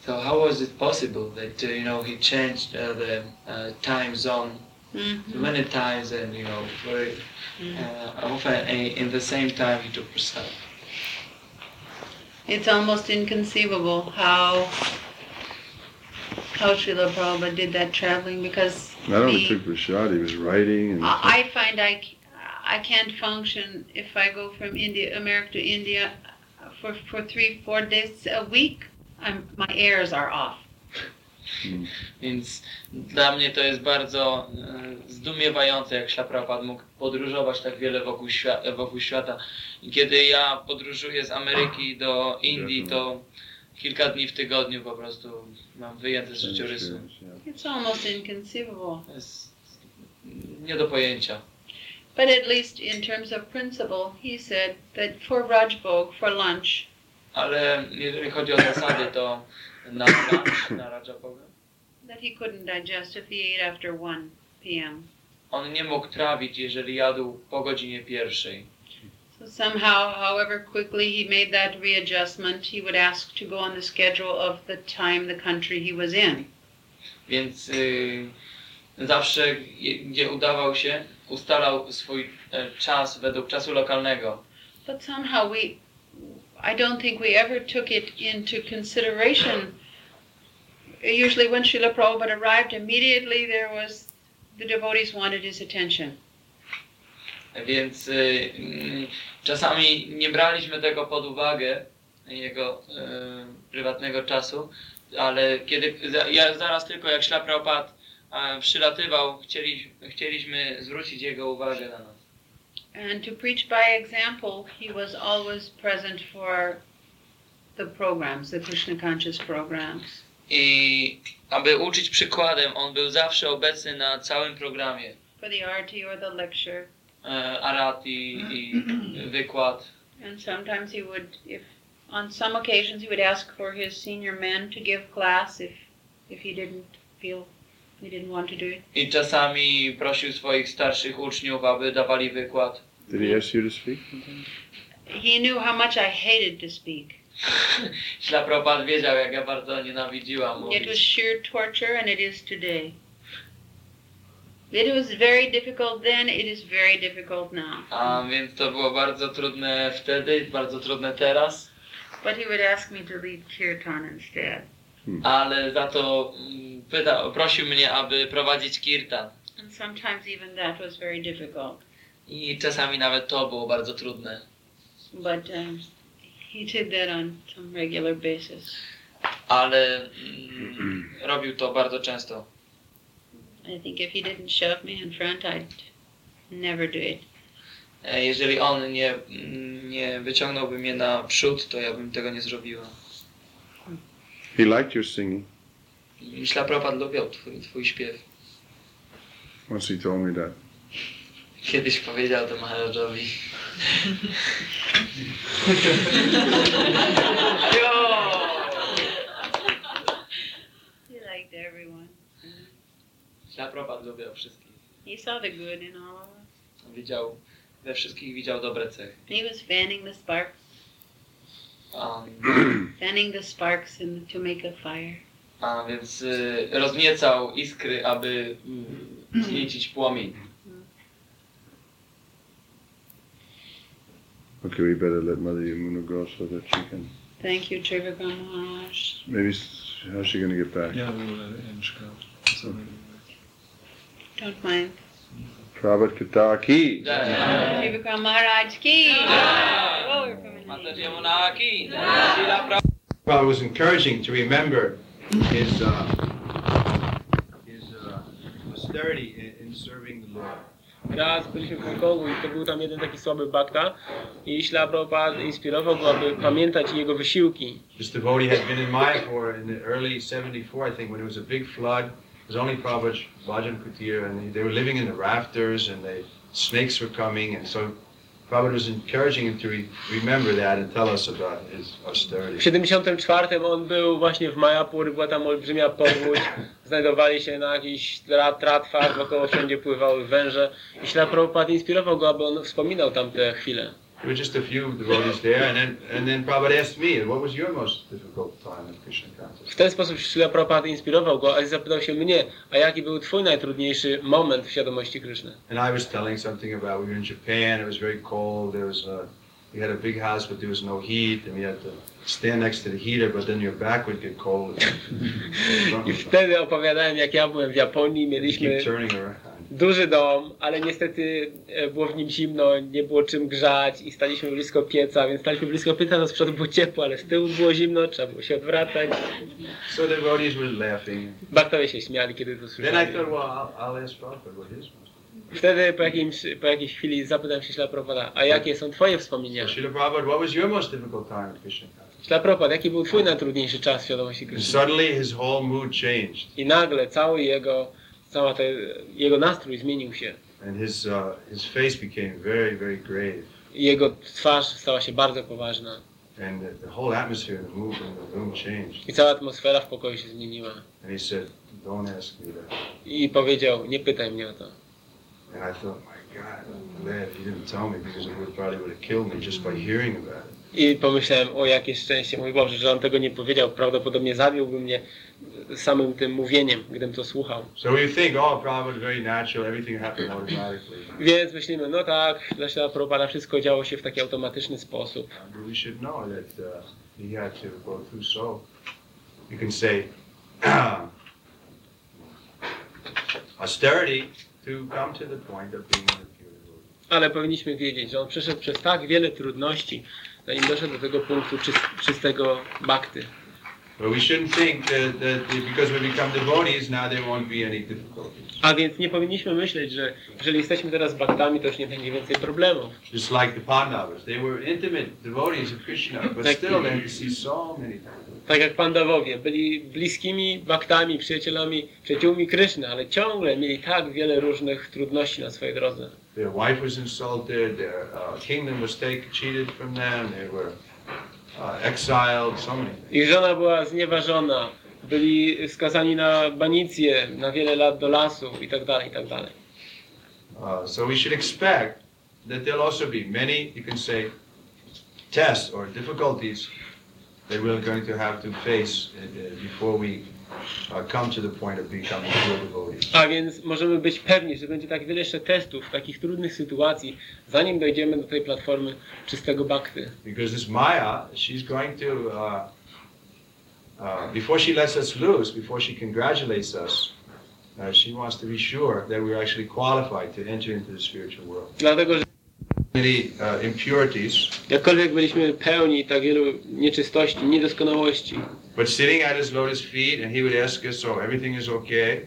So how was it possible that uh, you know he changed uh, the uh, time zone Mm-hmm. many times and you know very uh, often in the same time he took prasad? It's almost inconceivable how how Srila Prabhupada did that traveling because Not only me- took Prashad, he was writing and I I find I, I can't function if I go from India, America to India for, for three, four days a week. I'm, my airs are off. Więc dla mnie to jest bardzo e, zdumiewające, jak Szlaprapad mógł podróżować tak wiele wokół, świa- wokół świata. I kiedy ja podróżuję z Ameryki do Indii, to kilka dni w tygodniu po prostu mam wyjęte z życiorysu. It's almost inconceivable. To jest nie do pojęcia. But at least in terms of principle, he said that for Rajbhog, for lunch, Ale jeżeli chodzi o zasady, to that he couldn't digest if he ate after 1 p.m. on nie mógł trawić, jeżeli jadł po godzinie pierwszej. So somehow, however quickly he made that readjustment, he would ask to go on the schedule of the time, the country he was in. Więc y, zawsze, gdzie udawał się, ustalał swój e, czas według czasu lokalnego. But somehow we, I don't think we ever took it into consideration. Usually, when Srila Prabhupada arrived, immediately there was the devotees wanted his attention. Więc y, mm, czasami nie braliśmy tego pod uwagę, jego y, prywatnego czasu, ale kiedy ja zaraz tylko jak Szlaprapad przylatywał, chcieli, chcieliśmy zwrócić jego uwagę na nas. And to preach by example, he was always present for the programs, the Krishna conscious programs. I aby uczyć przykładem, on był zawsze obecny na całym programie. For the arati or the lecture. E, Arati i wykład. And sometimes he would, if on some occasions, he would ask for his senior men to give class if, if he didn't feel he didn't want to do it. I czasami prosił swoich starszych uczniów, aby dawali wykład. Did he ask you to speak? He knew how much I hated to speak. Szlapropat wiedział, jak ja bardzo nienawidziłam It was mówić. sheer torture, and it is today. It was very difficult then, it is very difficult now. A więc to było bardzo trudne wtedy, bardzo trudne teraz, But he would ask me to lead kirtan instead. ale za to mm, pyta, prosił mnie, aby prowadzić kirtan. And sometimes even that was very difficult. I czasami nawet to było bardzo trudne. But um, he did that on some regular basis. Ale mm, robił to bardzo często. I think if he didn't shove me in front, I'd never do it. E, Jeżeli on nie, mm, nie wyciągnąłby mnie na przód, to ja bym tego nie zrobiła. He liked your singing. I Szlapropat lubiał twój, twój śpiew. Once he told me that. Kiedyś powiedział to Maharajowi. He liked everyone. Szlapropat lubiał wszystkich. He saw the good in all of us. Widział, we wszystkich widział dobre cechy. He was fanning the sparks, A, fanning the sparks in, to make a fire. a więc y, rozniecał iskry, aby y, zniecić płomień. Okay, we better let Mother Yamuna go so that she can. Thank you, Trivakam Maharaj. Maybe how's she going to get back? Yeah, we'll w ogóle Jęczka. Don't mind. Prabhat Kataki. Jai. Trivakam Maharaj ki. We're coming Mata in. Yamuna ki. Srila Prabhupada. Well, it was encouraging to remember his uh, his uh, austerity Raz byliśmy w Hongkongu i to był tam jeden taki słaby bakta i Śla Prabhupada inspirował go, aby pamiętać jego wysiłki. Devotee had been in Mayapur in the early 74, I think, when it was a big flood. It was only Bhajan Kutir, and they were living in the rafters, and the snakes were coming, and so Prabhupada was encouraging him to re- remember that and tell us about his W austerity. 74 on był właśnie w Majapur, była tam olbrzymia powódź, znajdowali się na jakichś tra- tratwach, wokoło wszędzie pływały węże i Śla Prabhupada inspirował go, aby on wspominał tamte chwile. There were just a few devotees there, and then and then Prabhupada asked me, "What was your most difficult time in Krishna W consciousness?" ten sposób Śla Prabhupada inspirował go, a zapytał się mnie, a jaki był twój najtrudniejszy moment w świadomości Kryszny? And I was telling something about we were in Japan. It was very cold. There was a, we had a big house, but there was no heat, and we had to stand next to the heater. But then your back would get cold. I wtedy opowiadałem, jak ja byłem w Japonii, mieliśmy Keep turning around. Duży dom, ale niestety e, było w nim zimno, nie było czym grzać i staliśmy blisko pieca, więc staliśmy blisko pieca, to z przodu było ciepło, ale z tyłu było zimno, trzeba było się odwracać. So the devotees were laughing. Baktowie się śmiali, kiedy to Then I słyszeli. thought, well, I'll, ask Prabhupada what his. Wtedy po, jakimś, po jakiejś chwili zapytałem się Śla Prabhupada, a jakie są twoje wspomnienia? So Srila Prabhupada, what was your most difficult time in Krishna consciousness? Śla Prabhupada, jaki był twój najtrudniejszy czas w świadomości And Kryszny? suddenly his whole mood changed, I nagle cały jego, cała te, jego nastrój zmienił się. and his uh, his face became very, very grave, jego twarz stała się bardzo poważna. and the, whole atmosphere, the mood in the room changed. I cała atmosfera w pokoju się zmieniła. And he said, "Don't ask me that." I powiedział, nie pytaj mnie o to. And I thought, my God, I'm glad he didn't tell me because it would probably would have killed me just by hearing about it. I pomyślałem, o jakie szczęście, mój Boże, że on tego nie powiedział. Prawdopodobnie zabiłby mnie samym tym mówieniem, gdybym to słuchał. So we think, oh, Prabhupada, very natural, everything happened automatically. Więc myślimy, no tak, dla Ślada Prabhupada wszystko działo się w taki automatyczny sposób. But we should know that uh, he had to go through so. You can say austerity to come to the point of being a pure devotee. Ale powinniśmy wiedzieć, że on przeszedł przez tak wiele trudności, zanim doszedł do tego punktu czyst, czystego bakty. A więc nie powinniśmy myśleć, że jeżeli jesteśmy teraz baktami, to już nie będzie więcej problemów. Just like the Pandavas, they were intimate devotees of Krishna, but Like- still they had to see so many difficulties. Tak jak Pandawowie, byli bliskimi baktami, przyjacielami, przyjaciółmi Kryszny, ale ciągle mieli tak wiele różnych trudności na swojej drodze. Their wife was insulted, their uh, kingdom was taken, cheated from them, they were Ich żona była znieważona, byli skazani na banicję, na wiele lat do lasu i tak dalej, i tak dalej. Uh, so we should expect that there'll also be many, you can say, tests or difficulties that we're going to have to face uh, uh, before we uh. A więc możemy być pewni, że będzie tak wiele jeszcze testów, takich trudnych sytuacji, zanim dojdziemy do tej platformy czystego bhakty. Because this Maya, she's going to, uh, uh, before she lets us loose, before she congratulates us, uh, she wants to be sure that we're actually qualified to enter into the spiritual world. Dlatego, że Many uh, impurities, jakkolwiek byliśmy pełni tak wielu nieczystości, niedoskonałości, but sitting at his lotus feet and he would ask us, so everything is okay?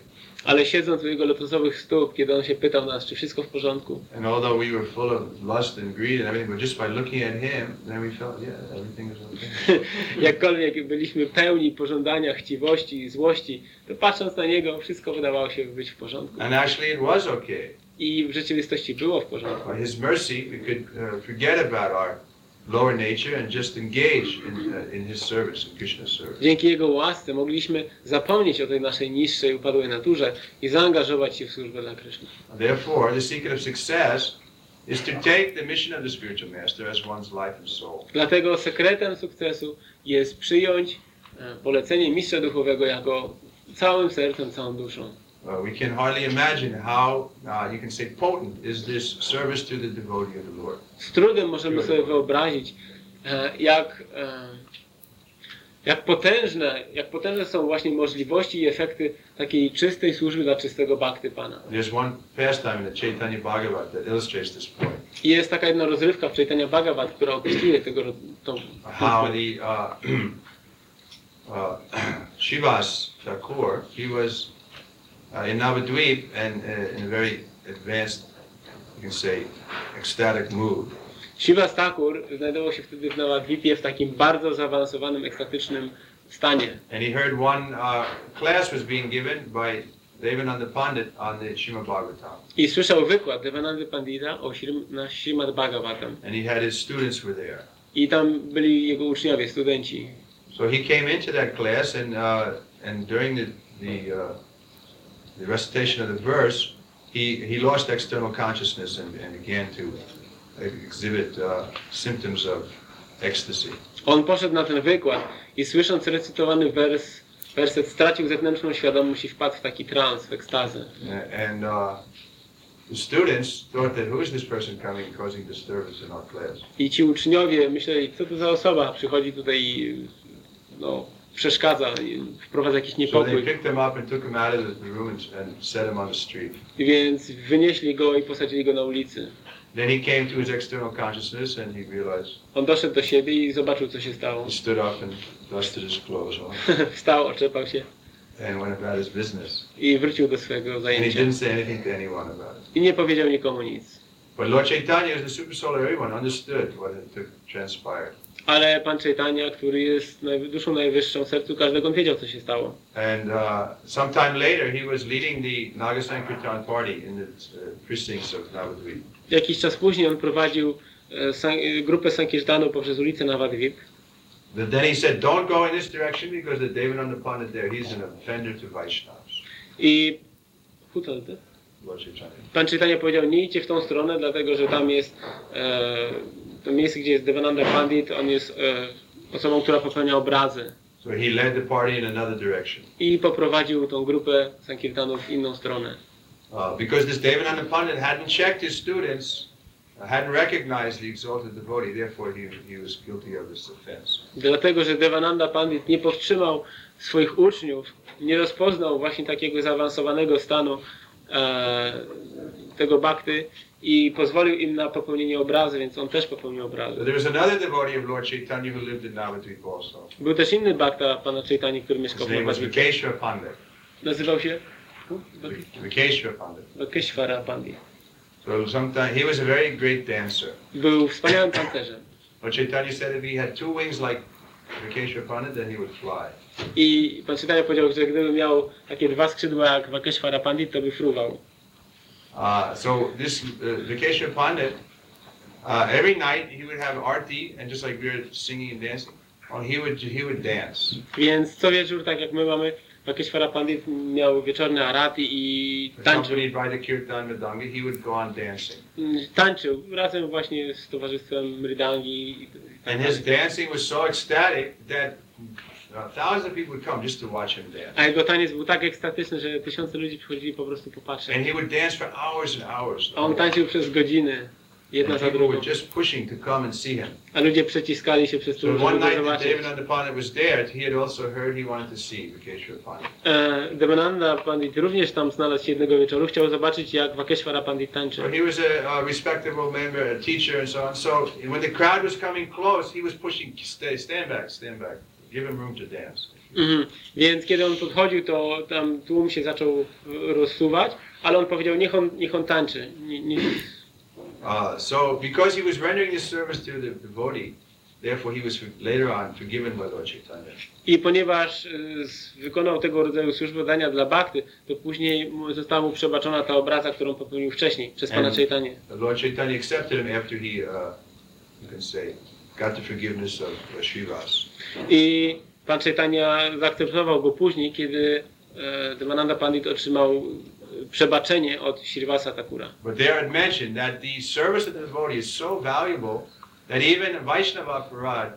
ale siedząc u jego lotosowych stóp, kiedy on się pytał nas, czy wszystko w porządku, And although we were full of lust and greed and everything, but just by looking at him, then we felt, yeah, everything is okay. jakkolwiek byliśmy pełni pożądania, chciwości i złości, to patrząc na niego, wszystko wydawało się być w porządku. And actually it was okay. I w rzeczywistości było w porządku. By his mercy, we could uh, forget about our lower nature and just engage in, uh, in his service, in Krishna's service. Dzięki jego łasce mogliśmy zapomnieć o tej naszej niższej, upadłej naturze i zaangażować się w służbę dla Kryszny. Therefore, the secret of success is to take the mission of the spiritual master as one's life and soul. Dlatego sekretem sukcesu jest przyjąć e, polecenie mistrza duchowego jako całym sercem, całą duszą. Uh, we can hardly imagine how, uh, you can say, potent is this service to the devotee of the Lord. Z trudem możemy sobie wyobrazić, e, jak, e, jak, potężne, jak potężne są właśnie możliwości i efekty takiej czystej służby dla czystego bhakty Pana. There's one pastime in the Chaitanya Bhagavat that illustrates this point. I jest taka jedna rozrywka w Chaitanya Bhagavat, która opisuje tego, tą, How the uh, uh, Shivas Thakur, he was in Navadvip and uh, in a very advanced, you can say, ecstatic mood. Shiva Thakur znajdował się wtedy w Navadvipie w takim bardzo zaawansowanym, ekstatycznym stanie. And he heard one uh, class was being given by Devananda Pandit on the Srimad Bhagavatam. I słyszał wykład Devanandy Pandita o Shrim, na Srimad Bhagavatam. And he had his students were there. I tam byli jego uczniowie, studenci. So he came into that class and, uh, and during the, the, uh, the recitation of the verse, he, he lost external consciousness and, and began to exhibit uh, symptoms of ecstasy. On poszedł na ten wykład i słysząc recytowany wers, werset stracił zewnętrzną świadomość i wpadł w taki trans, w ekstazę. And uh, the students thought that who is this person coming causing disturbance in our class? I ci uczniowie myśleli, co to za osoba przychodzi tutaj i no, przeszkadza, wprowadza jakiś niepokój. Więc wynieśli go i posadzili go na ulicy. Then he came to his external consciousness and he realized On doszedł do siebie i zobaczył, co się stało. he stood up and dusted his clothes off Wstał, oczepał się and went about his business. i wrócił do swojego And he zajęcia. didn't say anything to anyone about it. I nie powiedział nikomu nic. But Lord Chaitanya, as the super soul of everyone, understood what had transpired. Ale pan Chaitanya, który jest duszą najwyższą w sercu każdego, wiedział, co się stało. And uh, sometime later, he was leading the Naga Sankirtan party in the uh, precincts of Navadvip. Jakiś czas później on prowadził e, san- e, grupę Sankirtanu poprzez ulicę Navadvip. But then he said, don't go in this direction because the Devananda Pandit there, he's an offender to Vaishnavas. I Who told that? Pan Chaitanya powiedział, nie idźcie w tą stronę, dlatego że tam jest e, to miejsce, gdzie jest Devananda Pandit, on jest e, osobą, która popełnia obrazy. So he led the party in another direction. I poprowadził tą grupę Sankirtanów w inną stronę. Uh, because this Devananda Pandit hadn't checked his students, uh, hadn't recognized the exalted devotee, therefore he, he was guilty of this offense. Dlatego, że Devananda Pandit nie powstrzymał swoich uczniów, nie rozpoznał właśnie takiego zaawansowanego stanu e, tego bhakty i pozwolił im na popełnienie obrazy, więc on też popełnił obrazy. there was another devotee of Lord Chaitanya who lived in Navadvip also. Był też inny bhakta pana Chaitanya, który mieszkał w Navadvipie. Vikeshwar Pandit. Nazywał się Vikeshwar Pandit. So sometime he was a very great dancer. Był wspaniałym tancerzem. Lord Chaitanya said if he had two wings like Vikeshwar Pandit, then he would fly. I pan Chaitanya powiedział, że gdyby miał takie dwa skrzydła jak Vakeshwara Pandit, to by fruwał. Uh, so this uh, Vikeshwar Pandit, uh, every night he would have arti, and just like we were singing and dancing, oh, he would he would dance. Więc co wieczór, tak jak my mamy, Vakeshwara Pandit miał wieczorne arati i tańczył. By the kirtan madanga, he would go on dancing. Tańczył razem właśnie z towarzystwem Mridangi. And his dancing was so ecstatic that thousands of people would come just to watch him dance. A jego taniec był tak ekstatyczny, że tysiące ludzi przychodzili po prostu popatrzeć. And he would dance for hours and hours. A on tańczył przez godziny, jedna za drugą. just pushing to come and see him. A ludzie przeciskali się przez to, żeby one go zobaczyć. David Underpondit was there, he had also heard he wanted to see Vakeshwara Pandit. E, Devananda Pandit również tam znalazł się jednego wieczoru. Chciał zobaczyć, jak Vakeshwara Pandit tańczy. He was a, a respectable member, a teacher, and so on. So when the crowd was coming close, he was pushing, stay, stand back, stand back, give him room to dance. Mhm. Więc kiedy on podchodził, to tam tłum się zaczął e, rozsuwać, ale on powiedział, niech on, niech on tańczy. Nie, nie. Uh, so because he was rendering service to the devotee, therefore he was later on forgiven by Lord Chaitanya. I ponieważ e, wykonał tego rodzaju służbę oddania dla Bhakty, to później została mu przebaczona ta obraza, którą popełnił wcześniej przez Pana Chaitanya. Lord Chaitanya accepted him after he, uh, you can say, got the forgiveness of uh, Srivas. I Pan Chaitanya zaakceptował go później, kiedy e, Devananda Pandit otrzymał e, przebaczenie od Srivasa Thakura. But there it mentioned that the service of the devotee is so valuable that even Vaishnava Parad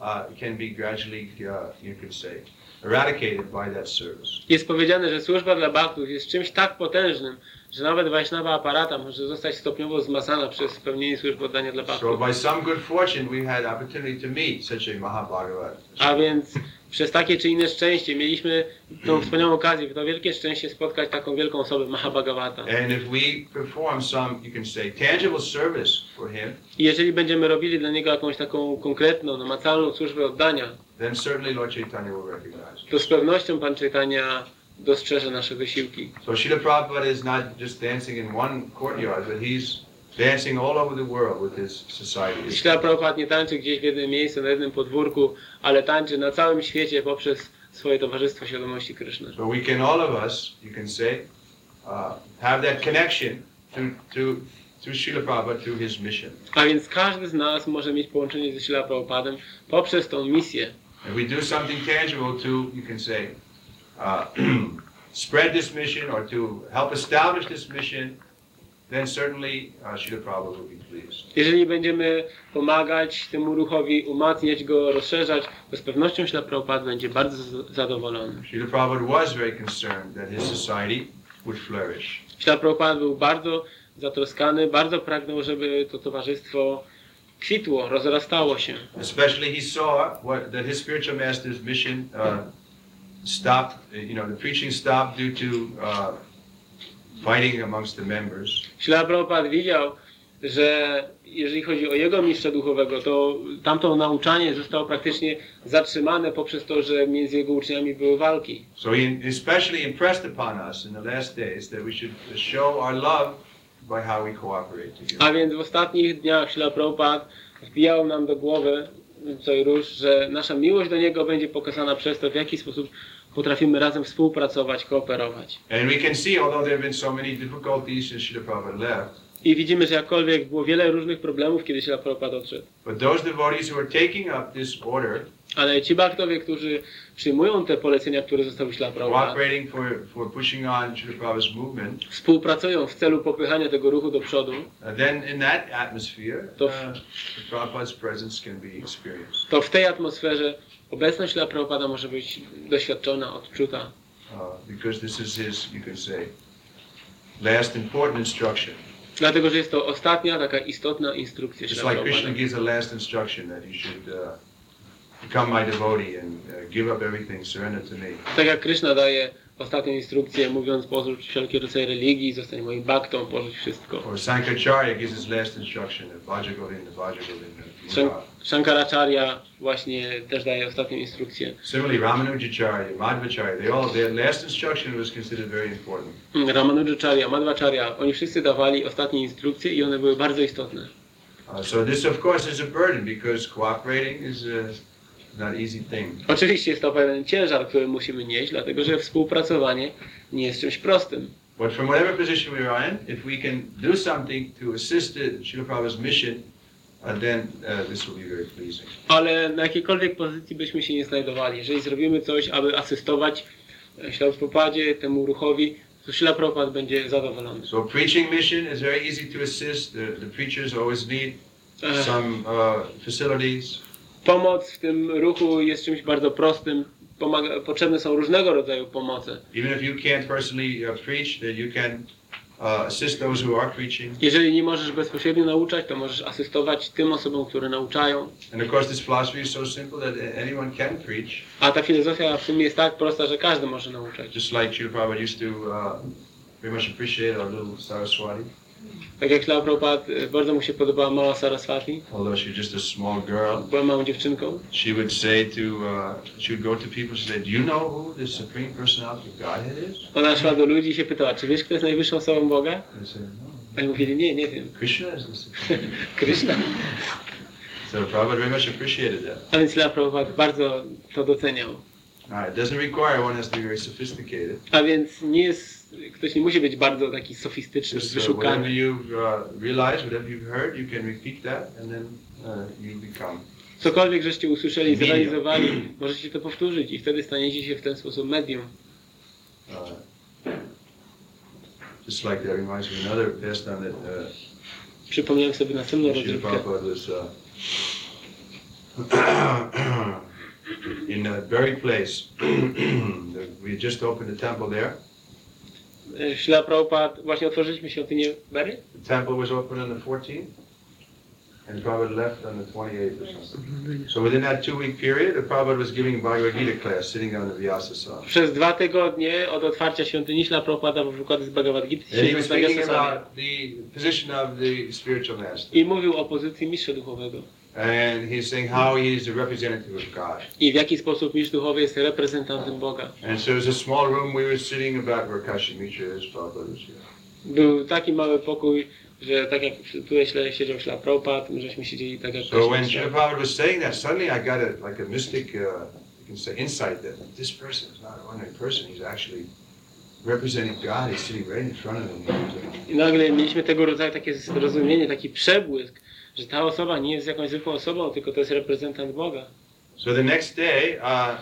uh, can be gradually, uh, you could say, eradicated by that service. Jest powiedziane, że służba dla Bhaktów jest czymś tak potężnym, że nawet Vaishnava aparata może zostać stopniowo zmasana przez spełnienie służby oddania dla So Bhaktów. by some good fortune, we had opportunity to meet such a Mahabhagavat. A więc przez takie czy inne szczęście mieliśmy tą wspaniałą okazję, to wielkie szczęście spotkać taką wielką osobę Mahabhagavata. And if we perform some, you can say, tangible service for him, I jeżeli będziemy robili dla niego jakąś taką konkretną, namacalną służbę oddania, then certainly Lord Chaitanya will recognize. to z pewnością Pan Chaitanya dostrzeże nasze wysiłki. So Srila Prabhupada is not just dancing in one courtyard, but he's dancing all over the world with his society. Śla Prabhupada nie tańczy gdzieś w jednym miejscu, na jednym podwórku, ale tańczy na całym świecie poprzez swoje Towarzystwo Świadomości Kryszny. So we can, all of us, you can say, uh, have that connection to, to, to Srila Prabhupada through his mission. A więc każdy z nas może mieć połączenie ze Śla Prabhupadem poprzez tą misję. If we do something tangible to, you can say, uh, spread this mission or to help establish this mission, then certainly uh, Srila Prabhupada will be pleased. Jeżeli będziemy pomagać temu ruchowi, umacniać go, rozszerzać, to z pewnością Śla Prabhupada będzie bardzo zadowolony. Srila Prabhupada was very concerned that his society would flourish. Śla Prabhupada był bardzo zatroskany, bardzo pragnął, żeby to towarzystwo kwitło, rozrastało się. Especially he saw what, that his spiritual master's mission uh, stopped, uh, you know, the preaching stopped due to uh, fighting amongst the members. Śla Prabhupada widział, że jeżeli chodzi o jego mistrza duchowego, to tamto nauczanie zostało praktycznie zatrzymane poprzez to, że między jego uczniami były walki. So he especially impressed upon us in the last days that we should show our love by how we cooperate together. A więc w ostatnich dniach Śla Prabhupada wbijał nam do głowy co i róż, że nasza miłość do niego będzie pokazana przez to, w jaki sposób potrafimy razem współpracować, kooperować. And we can see, although there have been so many difficulties since Srila Prabhupada left, I widzimy, że jakkolwiek było wiele różnych problemów, kiedy Śla Prabhupada odszedł. but those devotees who are taking up this order, Ale ci baktowie, którzy przyjmują te polecenia, które zostały Śla Prabhupada, cooperating for, for pushing on Srila Prabhupada's movement, współpracują w celu popychania tego ruchu do przodu, uh, then in that atmosphere, uh, To- the Prabhupada's presence can be experienced. to w tej atmosferze obecność Śla Prabhupada może być doświadczona, odczuta. Uh, because this is his, you can say, last important instruction. Dlatego, że jest to ostatnia taka istotna instrukcja Just like Krishna gives a last instruction that you should uh, become my devotee and uh, give up everything, surrender to me. Tak jak Krishna daje ostatnią instrukcję, mówiąc porzuć wszelkie rodzaje religii, zostań moim baktą, porzuć wszystko. Or Sankaracharya gives his last instruction that Vaja Shankaracharya właśnie też daje ostatnią instrukcję. Similarly, Ramanujacharya, Madhvacharya, they all, their last instruction was considered very important. Ramanujacharya, Madhvacharya, oni wszyscy dawali ostatnie instrukcje i one były bardzo istotne. Uh, so this, of course, is a burden because cooperating is uh, not easy thing. Oczywiście jest to pewien ciężar, który musimy nieść, dlatego że współpracowanie nie jest czymś prostym. But from whatever position we are in, if we can do something to assist Srila Prabhupada's mission, uh, then uh, this will be very pleasing. Ale na jakiejkolwiek pozycji byśmy się nie znajdowali, jeżeli zrobimy coś, aby asystować e, Śla Prabhupadzie, temu ruchowi, to Śla Prabhupada będzie zadowolony. So preaching mission is very easy to assist. The, the preachers always need E, some uh, facilities. Pomoc w tym ruchu jest czymś bardzo prostym. pomaga, potrzebne są różnego rodzaju pomoce. Even if you can't personally uh, preach, that you can assist those who are preaching. Jeżeli nie możesz bezpośrednio nauczać, to możesz asystować tym osobom, które nauczają. And of course, this philosophy is so simple that a- anyone can preach. A ta filozofia w sumie jest tak prosta, że każdy może nauczać. Just like Srila Prabhupada used to uh, very much appreciate our little Saraswati, Tak jak Śla Prabhupada, y, bardzo mu się podobała mała Saraswati, although she's just a small girl. była małą dziewczynką. She would say to, uh, she would go to people, she said, Do you know who the Supreme Personality of Godhead is? Ona szła do ludzi i się pytała, czy wiesz, kto jest najwyższą osobą Boga? And No. Oni mówili, nie, nie wiem. Krishna is the Supreme. Krishna. so Prabhupada very much appreciated that. A więc Śla Prabhupada bardzo to doceniał. Uh, it doesn't require one has to be very sophisticated. A więc nie jest, ktoś nie musi być bardzo taki sofistyczny, Just uh, whatever wyszukany. you've uh, realized, whatever you've heard, you can repeat that, and then uh, you become. Cokolwiek żeście usłyszeli, zrealizowali, możecie to powtórzyć i wtedy staniecie się w ten sposób medium. Just like that reminds me another pastime that uh, Przypomniałem sobie następną rozrywkę. In that very place. we just opened the temple there. Śla Prabhupada, właśnie otworzyliśmy świątynię Bery? The temple was opened on the 14th, and Prabhupada left on the 28th or something. So within that two-week period, the Prabhupada was giving a Bhagavad Gita class, sitting on the Vyasasana. Przez dwa tygodnie od otwarcia świątyni Śla Prabhupada był wykłady z Bhagavad Gita And he was speaking about the position of the spiritual master. i mówił o pozycji mistrza duchowego. And he's saying how he is the representative of God. I w jaki sposób mistrz duchowy jest reprezentantem Boga. And so it was a small room we were sitting about where Kashmitra is, Prabhupada was here. Był taki mały pokój, że tak jak tutaj siedział Śla Prabhupada, my żeśmy siedzieli tak jak So when Prabhupada was saying that, suddenly I got a, like a mystic, uh, you can say, insight that this person is not an ordinary person. He's actually representing God. He's sitting right in front of him. I nagle mieliśmy tego rodzaju takie zrozumienie, taki przebłysk, że ta osoba nie jest jakąś zwykłą osobą, tylko to jest reprezentant Boga. So the next day, uh,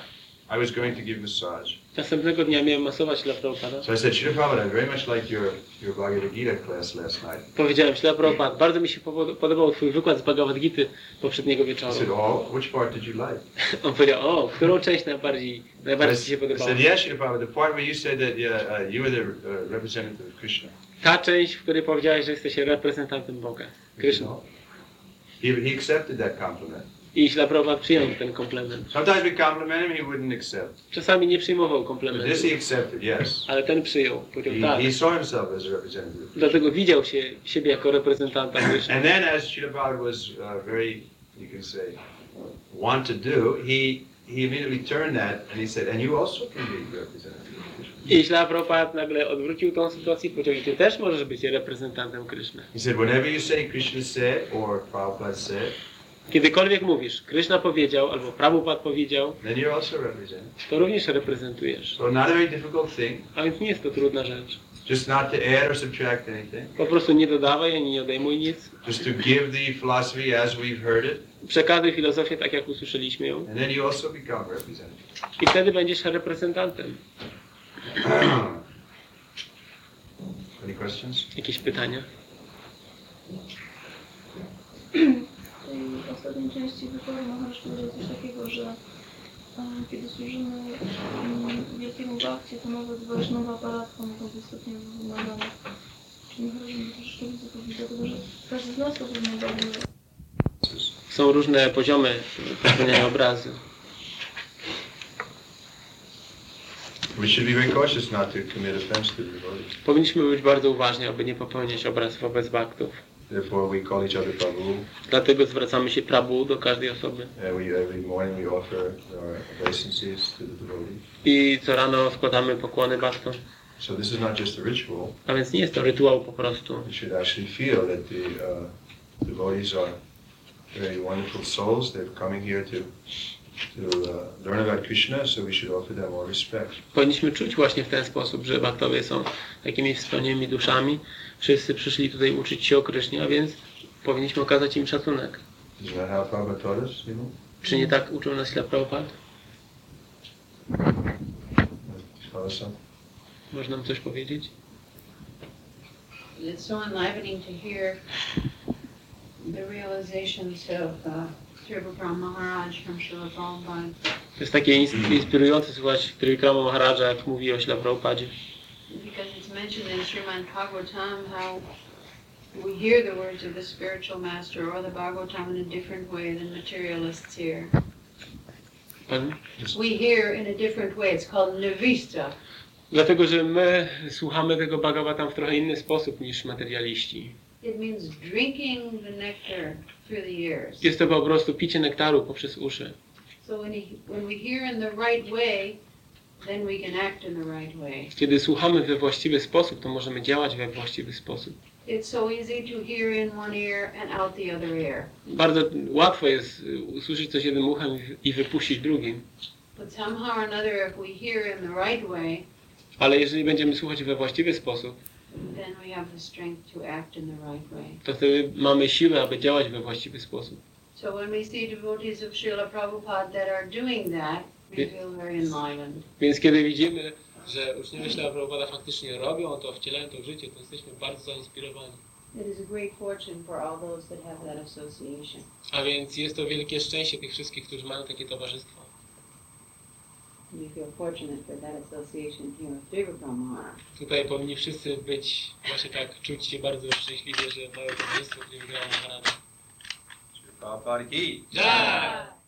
I was going to give massage. Następnego dnia miałem masować dla Prabhupada. So I said, Srila Prabhupada, I very much liked your, your Bhagavad Gita class last night. Powiedziałem, Śla Prabhupada, bardzo mi się podobał twój wykład z Bhagavad Gity poprzedniego I said, wieczoru. oh, which part did you like? On powiedział, o, którą część najbardziej, I najbardziej ci się s- I podobała? said, yes, Srila Prabhupada, the part where you said that yeah, uh, you were the uh, representative of Krishna. Ta część, w której powiedziałeś, że jesteś reprezentantem Boga, Krishna. He, he accepted that compliment. I Śla Prabhupada przyjął ten komplement. Sometimes we compliment him, he wouldn't accept. Czasami nie przyjmował But komplementu, this he accepted, yes. ale ten przyjął. Powiedział He, tak. he saw himself as a representative. Dlatego widział się, siebie jako reprezentanta Krishna. And then, as Srila Prabhupada was uh, very, you can say, want to do, he he immediately turned that and he said, and you also can be a representative. Of Krishna." I Śla Prabhupada nagle odwrócił tą sytuację i powiedział, ty też możesz być reprezentantem Krishna. He said, whenever you say Krishna said or Prabhupada said, Kiedykolwiek mówisz, Krishna powiedział albo Prabhupada powiedział, then you're also representing. to również reprezentujesz. So not a very difficult thing, A więc nie jest to trudna rzecz. just not to add or subtract anything, Po prostu nie dodawaj ani nie odejmuj nic. just to give the philosophy as we've heard it, Przekazuj filozofię tak, jak usłyszeliśmy ją. and then you also become representative. I wtedy będziesz reprezentantem. Any questions? Jakieś pytania? W tej ostatniej części wykładu Maharaj powiedział coś takiego, że um, kiedy służymy um, wielkiemu bakcie, to nawet Wajsznowa aparatka mogą być stopniowo wymagane. Czyli Maharaj mi troszeczkę widzę to widzę, dlatego że każdy z nas to bagnie. Są różne poziomy popełniania obrazu. We should be very cautious not to commit offense to the devotees. Powinniśmy być bardzo uważni, aby nie popełniać obraz wobec baktów. Therefore, we call each other Prabhu. Dlatego zwracamy się Prabhu do każdej osoby. And we, every morning we offer our obeisances to the devotees. I co rano składamy pokłony baktom. So this is not just a ritual. A więc nie jest to rytuał po prostu. We should actually feel that the uh, devotees are very wonderful souls. They're coming here to to learn about Krishna, so we should offer them all respect. Powinniśmy czuć właśnie w ten sposób, że baktowie są takimi wspaniałymi duszami. Wszyscy przyszli tutaj uczyć się o Krysznie, a więc powinniśmy okazać im szacunek. Czy nie tak uczył nas Prabhupada? Można nam coś powiedzieć? It's so enlivening to hear the realizations of uh, To jest takie ins- inspirujące słuchać Trivikrama Maharaja, jak mówi o Śla Prabhupadzie. Because it's mentioned in Srimad Bhagavatam how we hear the words of the spiritual master or the Bhagavatam in a different way than materialists hear. We hear in a different way. It's called nivista. Dlatego, że my słuchamy tego Bhagavatam w trochę inny sposób niż materialiści. It means drinking the nectar through the ears. Jest to po prostu picie nektaru poprzez uszy. So when, he, when we hear in the right way, then we can act in the right way. Kiedy słuchamy we właściwy sposób, to możemy działać we właściwy sposób. It's so easy to hear in one ear and out the other ear. Bardzo łatwo jest y, usłyszeć coś jednym uchem i- i wypuścić drugim. But somehow or another, if we hear in the right way, Ale jeżeli będziemy słuchać we właściwy sposób, to wtedy mamy siłę, aby działać we właściwy sposób. So when we see devotees of Srila Prabhupada that are doing that, we feel very enlivened. Więc kiedy widzimy, że uczniowie Śla Prabhupada faktycznie robią to, wcielają to w życie, to jesteśmy bardzo zainspirowani. It is a great fortune for all those that have that association. A więc jest to wielkie szczęście tych wszystkich, którzy mają takie towarzystwo. We feel fortunate for that association here with Devakam Maharaj. Tutaj powinni wszyscy być właśnie tak, czuć się bardzo szczęśliwie, że mają towarzystwo. Prabhupada ki. Jai!